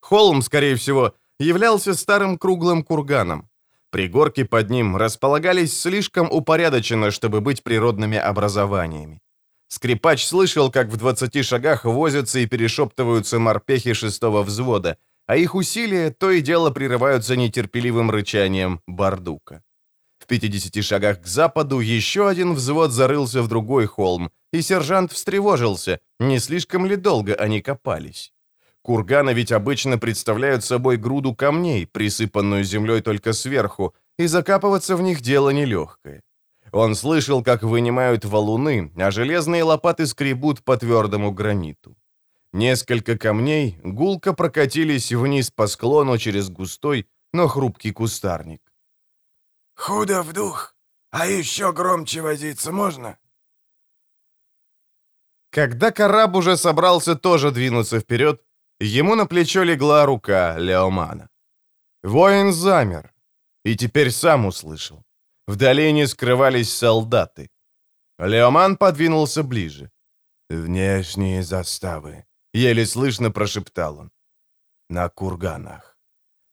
Холм, скорее всего, являлся старым круглым курганом. Пригорки под ним располагались слишком упорядоченно, чтобы быть природными образованиями. Скрипач слышал, как в 20 шагах возятся и перешептываются морпехи шестого взвода, а их усилия то и дело прерываются нетерпеливым рычанием бардука. В 50 шагах к западу еще один взвод зарылся в другой холм, и сержант встревожился, не слишком ли долго они копались. Курганы ведь обычно представляют собой груду камней, присыпанную землей только сверху, и закапываться в них дело нелегкое. Он слышал, как вынимают валуны, а железные лопаты скребут по твердому граниту. Несколько камней гулко прокатились вниз по склону через густой, но хрупкий кустарник. «Худо в дух, а еще громче возиться можно?» Когда Караб уже собрался тоже двинуться вперед, ему на плечо легла рука Леомана. Воин замер и теперь сам услышал. В долине скрывались солдаты. Леоман подвинулся ближе. «Внешние заставы», — еле слышно прошептал он. «На курганах.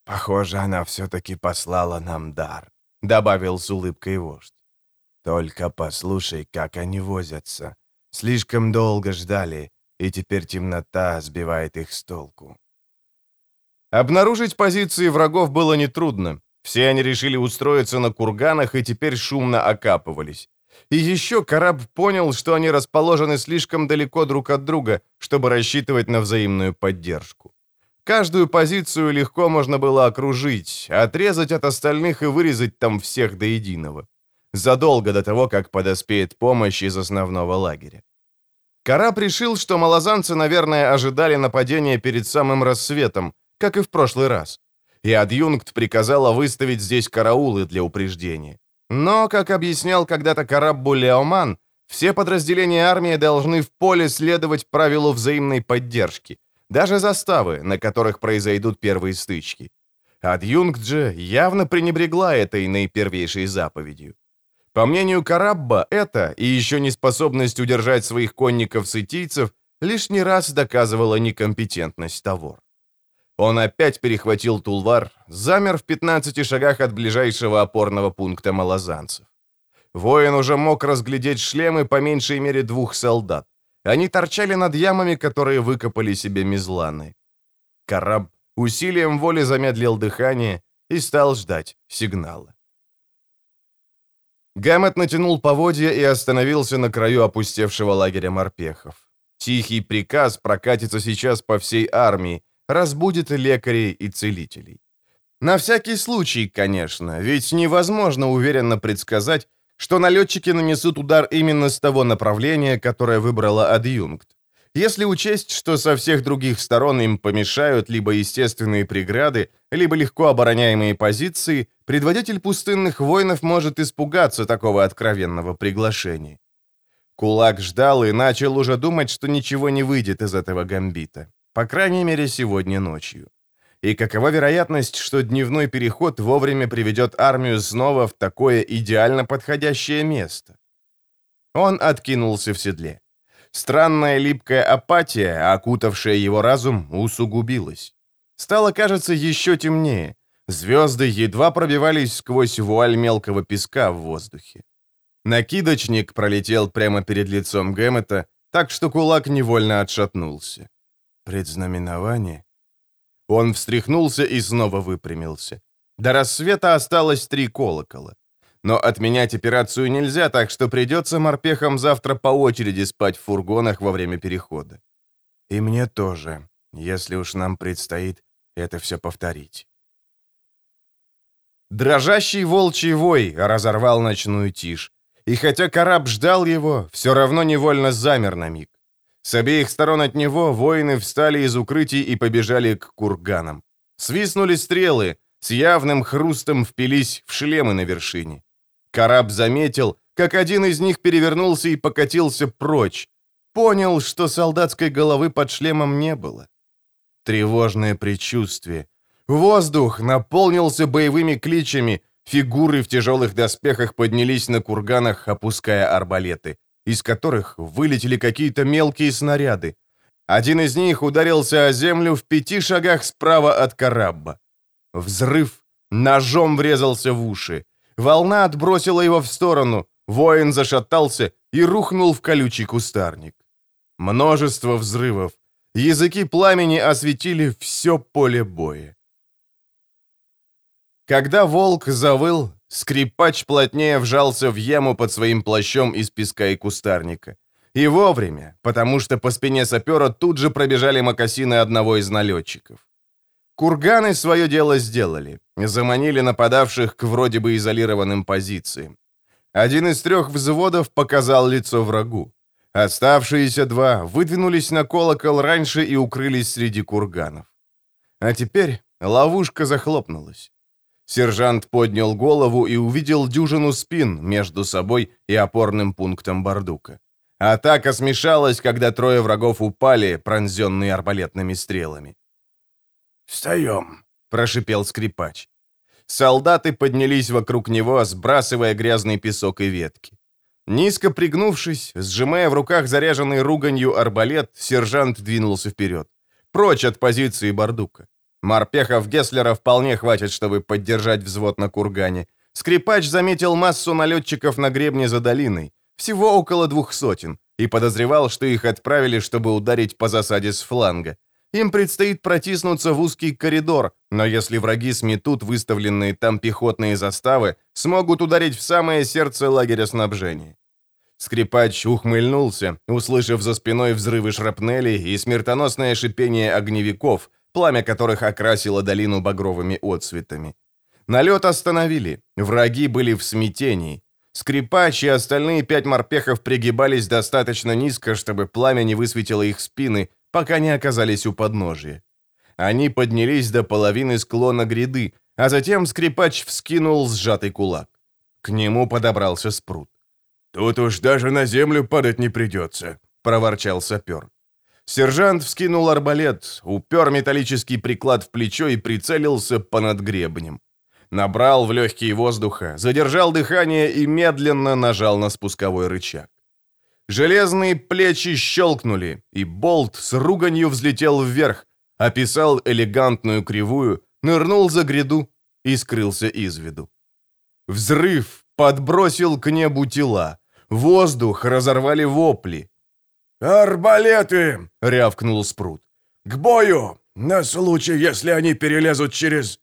Похоже, она все-таки послала нам дар», — добавил с улыбкой вождь. «Только послушай, как они возятся. Слишком долго ждали, и теперь темнота сбивает их с толку». Обнаружить позиции врагов было нетрудно. Все они решили устроиться на курганах и теперь шумно окапывались. И еще Караб понял, что они расположены слишком далеко друг от друга, чтобы рассчитывать на взаимную поддержку. Каждую позицию легко можно было окружить, отрезать от остальных и вырезать там всех до единого. Задолго до того, как подоспеет помощь из основного лагеря. Караб решил, что малозанцы, наверное, ожидали нападения перед самым рассветом, как и в прошлый раз и адъюнкт приказала выставить здесь караулы для упреждения. Но, как объяснял когда-то Караббу Леоман, все подразделения армии должны в поле следовать правилу взаимной поддержки, даже заставы, на которых произойдут первые стычки. Адъюнкт же явно пренебрегла этой наипервейшей заповедью. По мнению Карабба, это и еще неспособность удержать своих конников-сытийцев лишний раз доказывала некомпетентность Тавор. Он опять перехватил тулвар, замер в 15 шагах от ближайшего опорного пункта малозанцев. Воин уже мог разглядеть шлемы по меньшей мере двух солдат. Они торчали над ямами, которые выкопали себе мезланы. Караб усилием воли замедлил дыхание и стал ждать сигнала. Гаммет натянул поводья и остановился на краю опустевшего лагеря морпехов. Тихий приказ прокатится сейчас по всей армии, разбудит лекарей и целителей. На всякий случай, конечно, ведь невозможно уверенно предсказать, что налетчики нанесут удар именно с того направления, которое выбрала адъюнкт. Если учесть, что со всех других сторон им помешают либо естественные преграды, либо легко обороняемые позиции, предводитель пустынных воинов может испугаться такого откровенного приглашения. Кулак ждал и начал уже думать, что ничего не выйдет из этого гамбита. По крайней мере, сегодня ночью. И какова вероятность, что дневной переход вовремя приведет армию снова в такое идеально подходящее место? Он откинулся в седле. Странная липкая апатия, окутавшая его разум, усугубилась. Стало, кажется, еще темнее. Звезды едва пробивались сквозь вуаль мелкого песка в воздухе. Накидочник пролетел прямо перед лицом Гэммета, так что кулак невольно отшатнулся. Предзнаменование? Он встряхнулся и снова выпрямился. До рассвета осталось три колокола. Но отменять операцию нельзя, так что придется морпехам завтра по очереди спать в фургонах во время перехода. И мне тоже, если уж нам предстоит это все повторить. Дрожащий волчий вой разорвал ночную тишь. И хотя кораб ждал его, все равно невольно замер на миг. С обеих сторон от него воины встали из укрытий и побежали к курганам. Свистнули стрелы, с явным хрустом впились в шлемы на вершине. Караб заметил, как один из них перевернулся и покатился прочь. Понял, что солдатской головы под шлемом не было. Тревожное предчувствие. Воздух наполнился боевыми кличами, фигуры в тяжелых доспехах поднялись на курганах, опуская арбалеты из которых вылетели какие-то мелкие снаряды. Один из них ударился о землю в пяти шагах справа от Карабба. Взрыв ножом врезался в уши. Волна отбросила его в сторону, воин зашатался и рухнул в колючий кустарник. Множество взрывов. Языки пламени осветили все поле боя. Когда волк завыл, Скрипач плотнее вжался в яму под своим плащом из песка и кустарника. И вовремя, потому что по спине сапера тут же пробежали мокасины одного из налетчиков. Курганы свое дело сделали, заманили нападавших к вроде бы изолированным позициям. Один из трех взводов показал лицо врагу. Оставшиеся два выдвинулись на колокол раньше и укрылись среди курганов. А теперь ловушка захлопнулась. Сержант поднял голову и увидел дюжину спин между собой и опорным пунктом Бардука. Атака смешалась, когда трое врагов упали, пронзенные арбалетными стрелами. «Встаем!» — прошипел скрипач. Солдаты поднялись вокруг него, сбрасывая грязный песок и ветки. Низко пригнувшись, сжимая в руках заряженный руганью арбалет, сержант двинулся вперед. Прочь от позиции Бардука. Морпехов Гесслера вполне хватит, чтобы поддержать взвод на кургане. Скрипач заметил массу налетчиков на гребне за долиной. Всего около двух сотен. И подозревал, что их отправили, чтобы ударить по засаде с фланга. Им предстоит протиснуться в узкий коридор, но если враги сметут выставленные там пехотные заставы, смогут ударить в самое сердце лагеря снабжения. Скрипач ухмыльнулся, услышав за спиной взрывы шрапнели и смертоносное шипение огневиков, пламя которых окрасило долину багровыми отцветами. Налет остановили, враги были в смятении. Скрипач и остальные пять морпехов пригибались достаточно низко, чтобы пламя не высветило их спины, пока не оказались у подножия. Они поднялись до половины склона гряды, а затем скрипач вскинул сжатый кулак. К нему подобрался спрут. «Тут уж даже на землю падать не придется», — проворчал сапер. Сержант вскинул арбалет, упер металлический приклад в плечо и прицелился понад гребнем. Набрал в легкие воздуха, задержал дыхание и медленно нажал на спусковой рычаг. Железные плечи щелкнули, и болт с руганью взлетел вверх, описал элегантную кривую, нырнул за гряду и скрылся из виду. Взрыв подбросил к небу тела. Воздух разорвали вопли. «Арбалеты!» — рявкнул Спрут. «К бою! На случай, если они перелезут через...»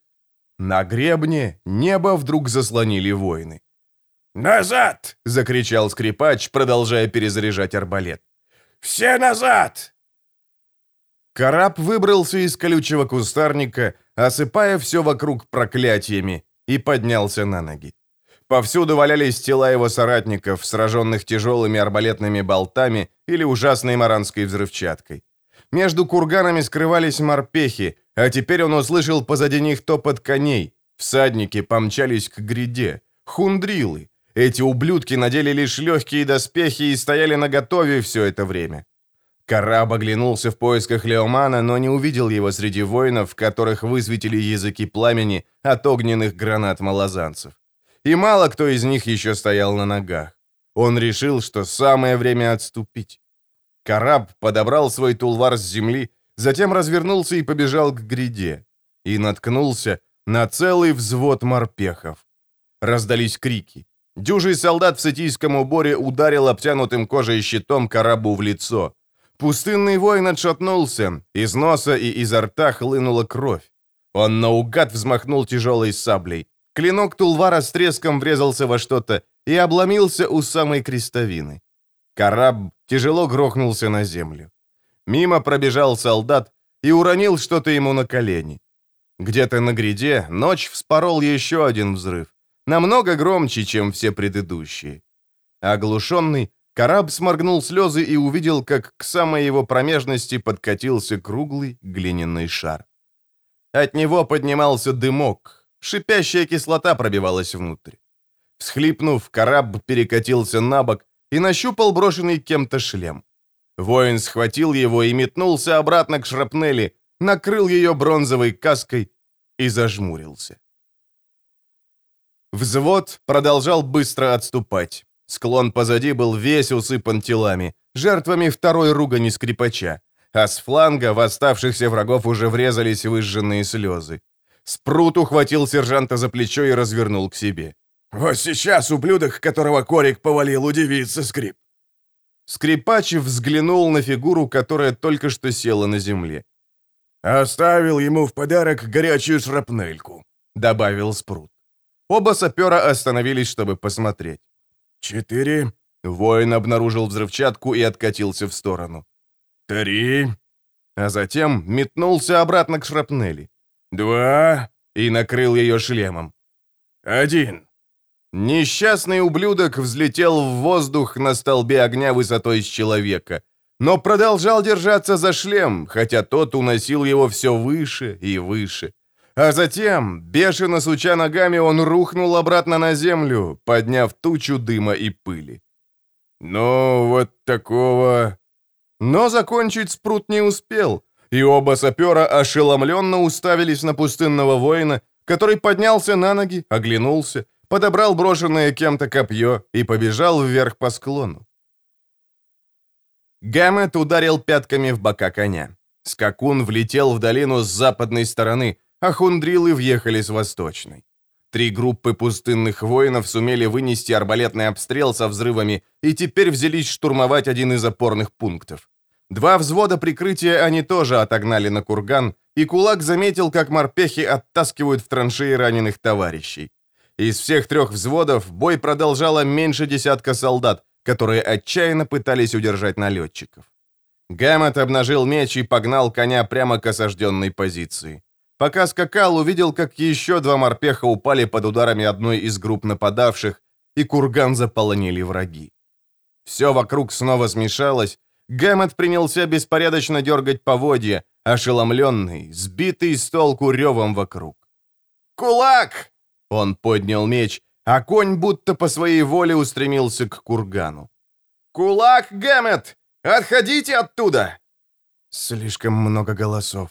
На гребне небо вдруг заслонили воины. «Назад!» — закричал скрипач, продолжая перезаряжать арбалет. «Все назад!» Караб выбрался из колючего кустарника, осыпая все вокруг проклятиями, и поднялся на ноги. Повсюду валялись тела его соратников, сраженных тяжелыми арбалетными болтами или ужасной маранской взрывчаткой. Между курганами скрывались морпехи, а теперь он услышал позади них топот коней. Всадники помчались к гряде. Хундрилы, эти ублюдки надели лишь легкие доспехи и стояли наготове все это время. Караб оглянулся в поисках Леомана, но не увидел его среди воинов, которых высветили языки пламени от огненных гранат малозанцев. И мало кто из них еще стоял на ногах. Он решил, что самое время отступить. Караб подобрал свой тулвар с земли, затем развернулся и побежал к гряде. И наткнулся на целый взвод морпехов. Раздались крики. Дюжий солдат в сатийском уборе ударил обтянутым кожей щитом карабу в лицо. Пустынный воин отшатнулся, из носа и изо рта хлынула кровь. Он наугад взмахнул тяжелой саблей. Клинок Тулвара с треском врезался во что-то и обломился у самой крестовины. Караб тяжело грохнулся на землю. Мимо пробежал солдат и уронил что-то ему на колени. Где-то на гряде ночь вспорол еще один взрыв намного громче, чем все предыдущие. Оглушенный, Караб сморгнул слезы и увидел, как к самой его промежности подкатился круглый глиняный шар. От него поднимался дымок, шипящая кислота пробивалась внутрь. Всхлипнув, Караб перекатился на бок и нащупал брошенный кем-то шлем. Воин схватил его и метнулся обратно к шрапнели, накрыл ее бронзовой каской и зажмурился. Взвод продолжал быстро отступать. Склон позади был весь усыпан телами, жертвами второй ругани скрипача, а с фланга в оставшихся врагов уже врезались выжженные слезы. Спрут ухватил сержанта за плечо и развернул к себе. «Вот сейчас ублюдок, которого Корик повалил, удивится, скрип!» Скрипач взглянул на фигуру, которая только что села на земле. «Оставил ему в подарок горячую шрапнельку», — добавил Спрут. Оба сапера остановились, чтобы посмотреть. «Четыре». Воин обнаружил взрывчатку и откатился в сторону. «Три». А затем метнулся обратно к шрапнели. «Два». И накрыл ее шлемом. «Один». Несчастный ублюдок взлетел в воздух на столбе огня высотой с человека, но продолжал держаться за шлем, хотя тот уносил его все выше и выше. А затем, бешено суча ногами, он рухнул обратно на землю, подняв тучу дыма и пыли. «Ну, вот такого...» Но закончить спрут не успел, и оба сапера ошеломленно уставились на пустынного воина, который поднялся на ноги, оглянулся, подобрал брошенное кем-то копье и побежал вверх по склону. Гаммет ударил пятками в бока коня. Скакун влетел в долину с западной стороны, а хундрилы въехали с восточной. Три группы пустынных воинов сумели вынести арбалетный обстрел со взрывами и теперь взялись штурмовать один из опорных пунктов. Два взвода прикрытия они тоже отогнали на курган, и кулак заметил, как морпехи оттаскивают в траншеи раненых товарищей. Из всех трех взводов бой продолжало меньше десятка солдат, которые отчаянно пытались удержать налетчиков. Гэммет обнажил меч и погнал коня прямо к осажденной позиции. Пока скакал, увидел, как еще два морпеха упали под ударами одной из групп нападавших, и курган заполонили враги. Все вокруг снова смешалось, Гэммет принялся беспорядочно дергать поводья, ошеломленный, сбитый с толку ревом вокруг. «Кулак!» Он поднял меч, а конь будто по своей воле устремился к кургану. «Кулак, Гэммет! Отходите оттуда!» Слишком много голосов,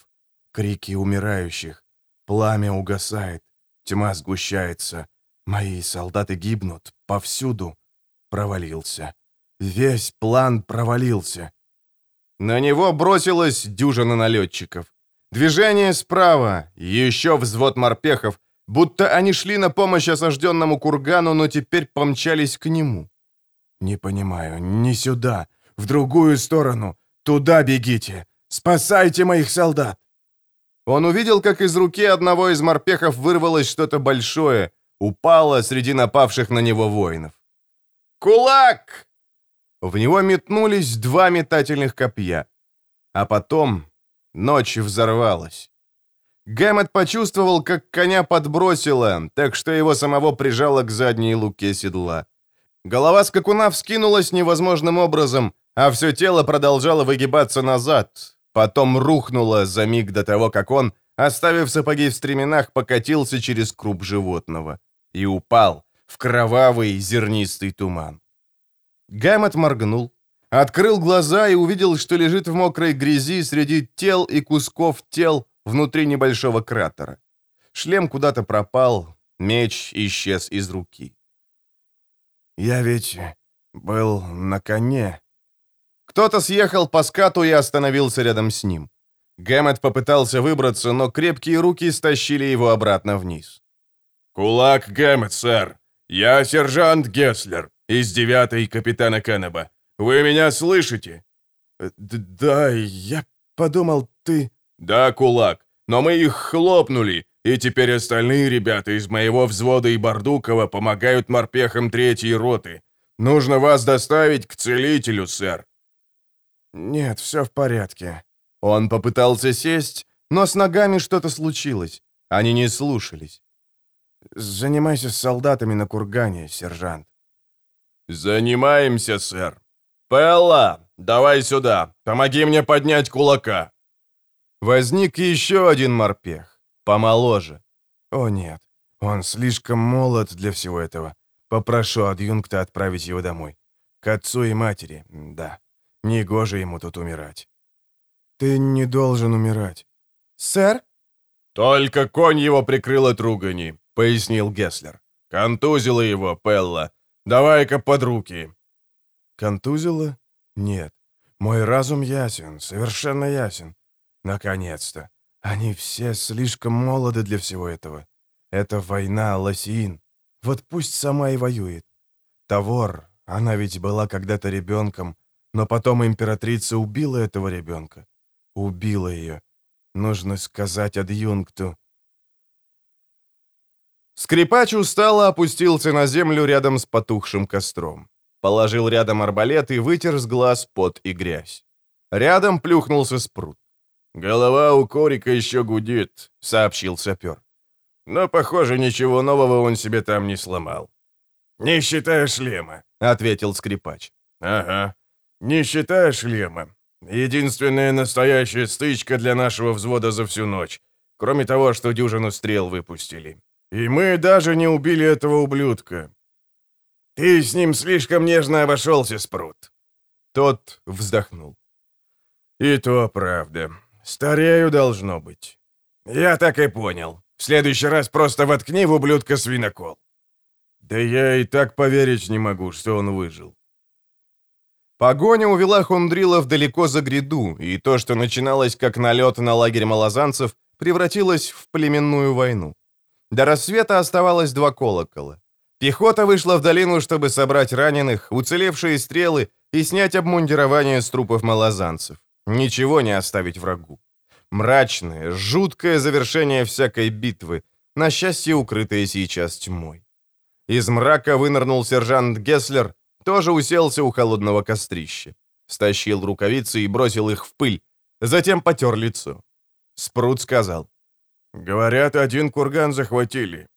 крики умирающих, пламя угасает, тьма сгущается, мои солдаты гибнут повсюду. Провалился. Весь план провалился. На него бросилась дюжина налетчиков. Движение справа, еще взвод морпехов, будто они шли на помощь осажденному кургану, но теперь помчались к нему. «Не понимаю, не сюда, в другую сторону. Туда бегите! Спасайте моих солдат!» Он увидел, как из руки одного из морпехов вырвалось что-то большое, упало среди напавших на него воинов. «Кулак!» В него метнулись два метательных копья. А потом ночь взорвалась. Гэммет почувствовал, как коня подбросило, так что его самого прижало к задней луке седла. Голова скакуна вскинулась невозможным образом, а все тело продолжало выгибаться назад. Потом рухнуло за миг до того, как он, оставив сапоги в стременах, покатился через круп животного и упал в кровавый зернистый туман. Гэммет моргнул, открыл глаза и увидел, что лежит в мокрой грязи среди тел и кусков тел внутри небольшого кратера. Шлем куда-то пропал, меч исчез из руки. «Я ведь был на коне». Кто-то съехал по скату и остановился рядом с ним. Гэммет попытался выбраться, но крепкие руки стащили его обратно вниз. «Кулак Гэммет, сэр. Я сержант Гесслер из девятой капитана Кеннеба. Вы меня слышите?» э, «Да, я подумал, ты...» «Да, кулак, но мы их хлопнули, и теперь остальные ребята из моего взвода и Бардукова помогают морпехам третьей роты. Нужно вас доставить к целителю, сэр». «Нет, все в порядке». Он попытался сесть, но с ногами что-то случилось. Они не слушались. «Занимайся с солдатами на кургане, сержант». «Занимаемся, сэр. Пелла, давай сюда, помоги мне поднять кулака». Возник еще один морпех, помоложе. «О нет, он слишком молод для всего этого. Попрошу адъюнкта отправить его домой. К отцу и матери, да. Негоже ему тут умирать». «Ты не должен умирать». «Сэр?» «Только конь его прикрыл от ругани», — пояснил Гесслер. «Контузило его, Пелла. Давай-ка под руки». «Контузило? Нет. Мой разум ясен, совершенно ясен. Наконец-то. Они все слишком молоды для всего этого. Это война, Лосиин. Вот пусть сама и воюет. Тавор, она ведь была когда-то ребенком, но потом императрица убила этого ребенка. Убила ее. Нужно сказать адъюнкту. Скрипач устало опустился на землю рядом с потухшим костром. Положил рядом арбалет и вытер с глаз пот и грязь. Рядом плюхнулся спрут. «Голова у Корика еще гудит», — сообщил сапер. «Но, похоже, ничего нового он себе там не сломал». «Не считая шлема», — ответил скрипач. «Ага, не считая шлема. Единственная настоящая стычка для нашего взвода за всю ночь. Кроме того, что дюжину стрел выпустили. И мы даже не убили этого ублюдка. Ты с ним слишком нежно обошелся, Спрут». Тот вздохнул. «И то правда. Старею должно быть». «Я так и понял. В следующий раз просто воткни в ублюдка свинокол». «Да я и так поверить не могу, что он выжил». Погоня увела Хундрилов далеко за гряду, и то, что начиналось как налет на лагерь малозанцев, превратилось в племенную войну. До рассвета оставалось два колокола. Пехота вышла в долину, чтобы собрать раненых, уцелевшие стрелы и снять обмундирование с трупов малозанцев. Ничего не оставить врагу. Мрачное, жуткое завершение всякой битвы, на счастье укрытое сейчас тьмой. Из мрака вынырнул сержант Гесслер, тоже уселся у холодного кострища. Стащил рукавицы и бросил их в пыль, затем потер лицо. Спрут сказал. «Говорят, один курган захватили».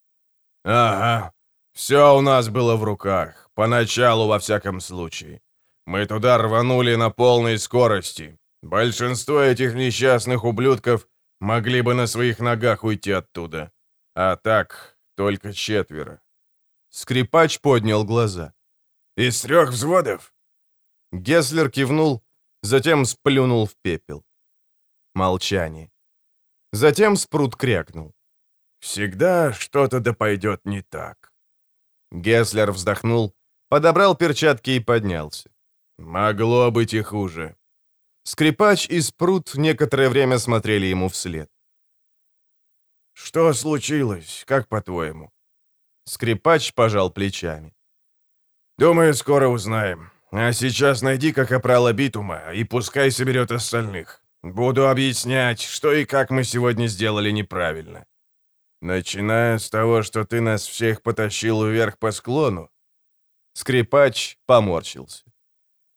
«Ага, все у нас было в руках, поначалу во всяком случае. Мы туда рванули на полной скорости. Большинство этих несчастных ублюдков могли бы на своих ногах уйти оттуда. А так, только четверо». Скрипач поднял глаза. «Из трех взводов?» Геслер кивнул, затем сплюнул в пепел. Молчание. Затем Спрут крякнул. «Всегда что-то да пойдет не так». Геслер вздохнул, подобрал перчатки и поднялся. «Могло быть и хуже». Скрипач и Спрут некоторое время смотрели ему вслед. «Что случилось, как по-твоему?» Скрипач пожал плечами. «Думаю, скоро узнаем. А сейчас найди как капрала Битума и пускай соберет остальных. Буду объяснять, что и как мы сегодня сделали неправильно. Начиная с того, что ты нас всех потащил вверх по склону. Скрипач поморщился.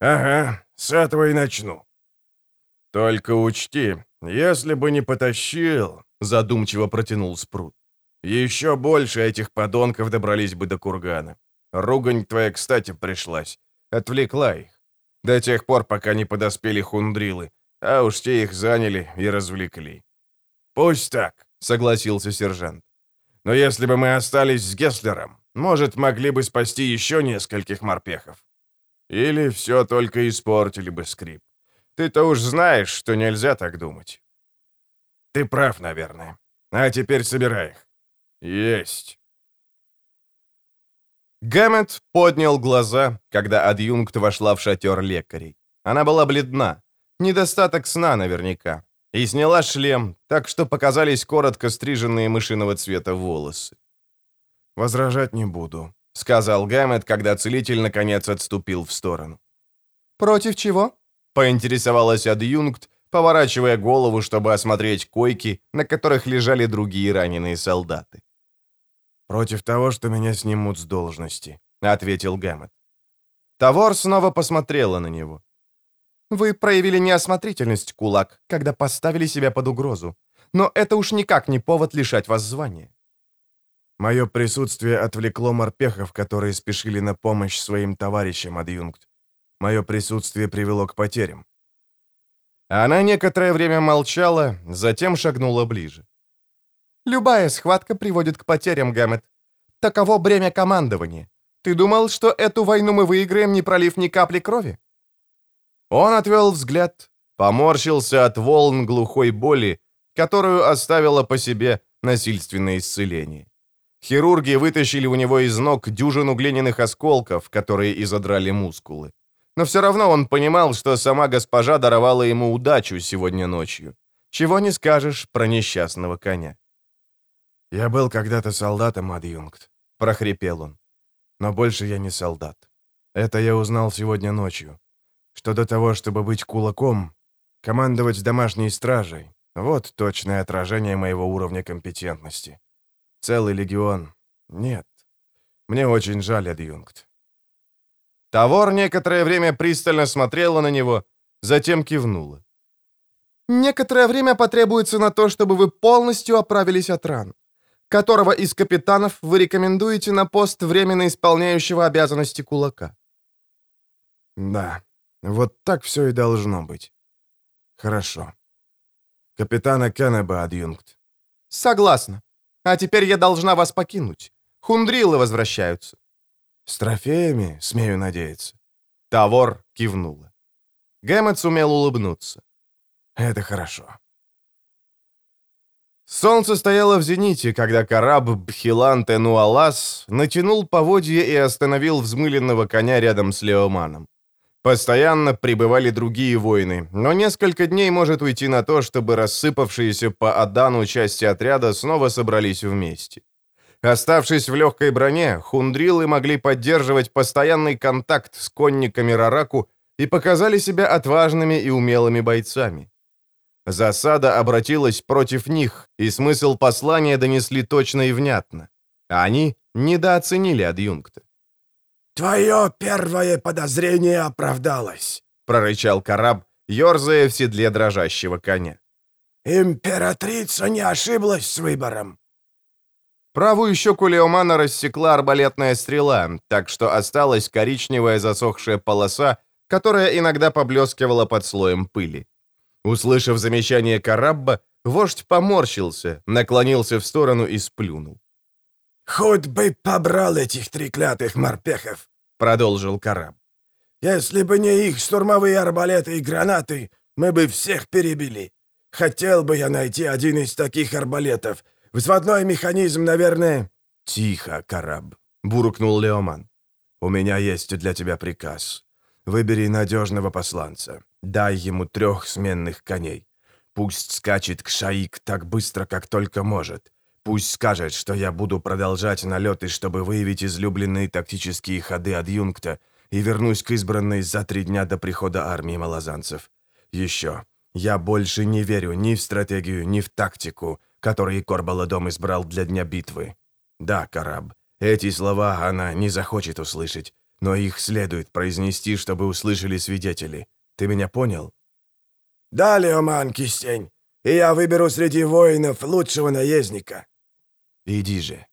Ага, с этого и начну. Только учти, если бы не потащил, задумчиво протянул Спрут, еще больше этих подонков добрались бы до кургана. Ругань твоя, кстати, пришлась. Отвлекла их. До тех пор, пока не подоспели хундрилы а уж те их заняли и развлекли. «Пусть так», — согласился сержант. «Но если бы мы остались с Гесслером, может, могли бы спасти еще нескольких морпехов. Или все только испортили бы скрип. Ты-то уж знаешь, что нельзя так думать». «Ты прав, наверное. А теперь собирай их». «Есть». Гэммет поднял глаза, когда адъюнкт вошла в шатер лекарей. Она была бледна, Недостаток сна наверняка. И сняла шлем, так что показались коротко стриженные мышиного цвета волосы. «Возражать не буду», — сказал Гэммет, когда целитель наконец отступил в сторону. «Против чего?» — поинтересовалась адъюнкт, поворачивая голову, чтобы осмотреть койки, на которых лежали другие раненые солдаты. «Против того, что меня снимут с должности», — ответил Гэммет. Тавор снова посмотрела на него. Вы проявили неосмотрительность, кулак, когда поставили себя под угрозу. Но это уж никак не повод лишать вас звания. Мое присутствие отвлекло морпехов, которые спешили на помощь своим товарищам, адъюнкт. Мое присутствие привело к потерям. Она некоторое время молчала, затем шагнула ближе. «Любая схватка приводит к потерям, Гэммет. Таково бремя командования. Ты думал, что эту войну мы выиграем, не пролив ни капли крови?» Он отвел взгляд, поморщился от волн глухой боли, которую оставило по себе насильственное исцеление. Хирурги вытащили у него из ног дюжину глиняных осколков, которые изодрали мускулы. Но все равно он понимал, что сама госпожа даровала ему удачу сегодня ночью. Чего не скажешь про несчастного коня. «Я был когда-то солдатом, адъюнкт», — прохрипел он. «Но больше я не солдат. Это я узнал сегодня ночью что до того, чтобы быть кулаком, командовать домашней стражей — вот точное отражение моего уровня компетентности. Целый легион — нет. Мне очень жаль, адъюнкт. Тавор некоторое время пристально смотрела на него, затем кивнула. «Некоторое время потребуется на то, чтобы вы полностью оправились от ран. Которого из капитанов вы рекомендуете на пост временно исполняющего обязанности кулака?» «Да, вот так все и должно быть. Хорошо. Капитана Кеннеба, адъюнкт». «Согласна. А теперь я должна вас покинуть. Хундрилы возвращаются». «С трофеями, смею надеяться». Тавор кивнула. Гэммет сумел улыбнуться. «Это хорошо». Солнце стояло в зените, когда караб Бхилан Тенуалас натянул поводье и остановил взмыленного коня рядом с Леоманом. Постоянно прибывали другие воины, но несколько дней может уйти на то, чтобы рассыпавшиеся по Адану части отряда снова собрались вместе. Оставшись в легкой броне, хундрилы могли поддерживать постоянный контакт с конниками Рараку и показали себя отважными и умелыми бойцами. Засада обратилась против них, и смысл послания донесли точно и внятно. Они недооценили адъюнкта. «Твое первое подозрение оправдалось», — прорычал караб, ерзая в седле дрожащего коня. «Императрица не ошиблась с выбором». Правую щеку Леомана рассекла арбалетная стрела, так что осталась коричневая засохшая полоса, которая иногда поблескивала под слоем пыли. Услышав замечание Карабба, вождь поморщился, наклонился в сторону и сплюнул. «Хоть бы побрал этих треклятых морпехов», — продолжил Караб. «Если бы не их штурмовые арбалеты и гранаты, мы бы всех перебили. Хотел бы я найти один из таких арбалетов. Взводной механизм, наверное...» «Тихо, Караб», — буркнул Леоман. «У меня есть для тебя приказ. Выбери надежного посланца. Дай ему трех сменных коней. Пусть скачет к Шаик так быстро, как только может. Пусть скажет, что я буду продолжать налеты, чтобы выявить излюбленные тактические ходы адъюнкта и вернусь к избранной за три дня до прихода армии малозанцев. Еще. Я больше не верю ни в стратегию, ни в тактику, которые Корбаладом избрал для дня битвы. Да, Караб, эти слова она не захочет услышать, но их следует произнести, чтобы услышали свидетели. Ты меня понял?» «Да, Леоман, кистень, и я выберу среди воинов лучшего наездника». «Иди же».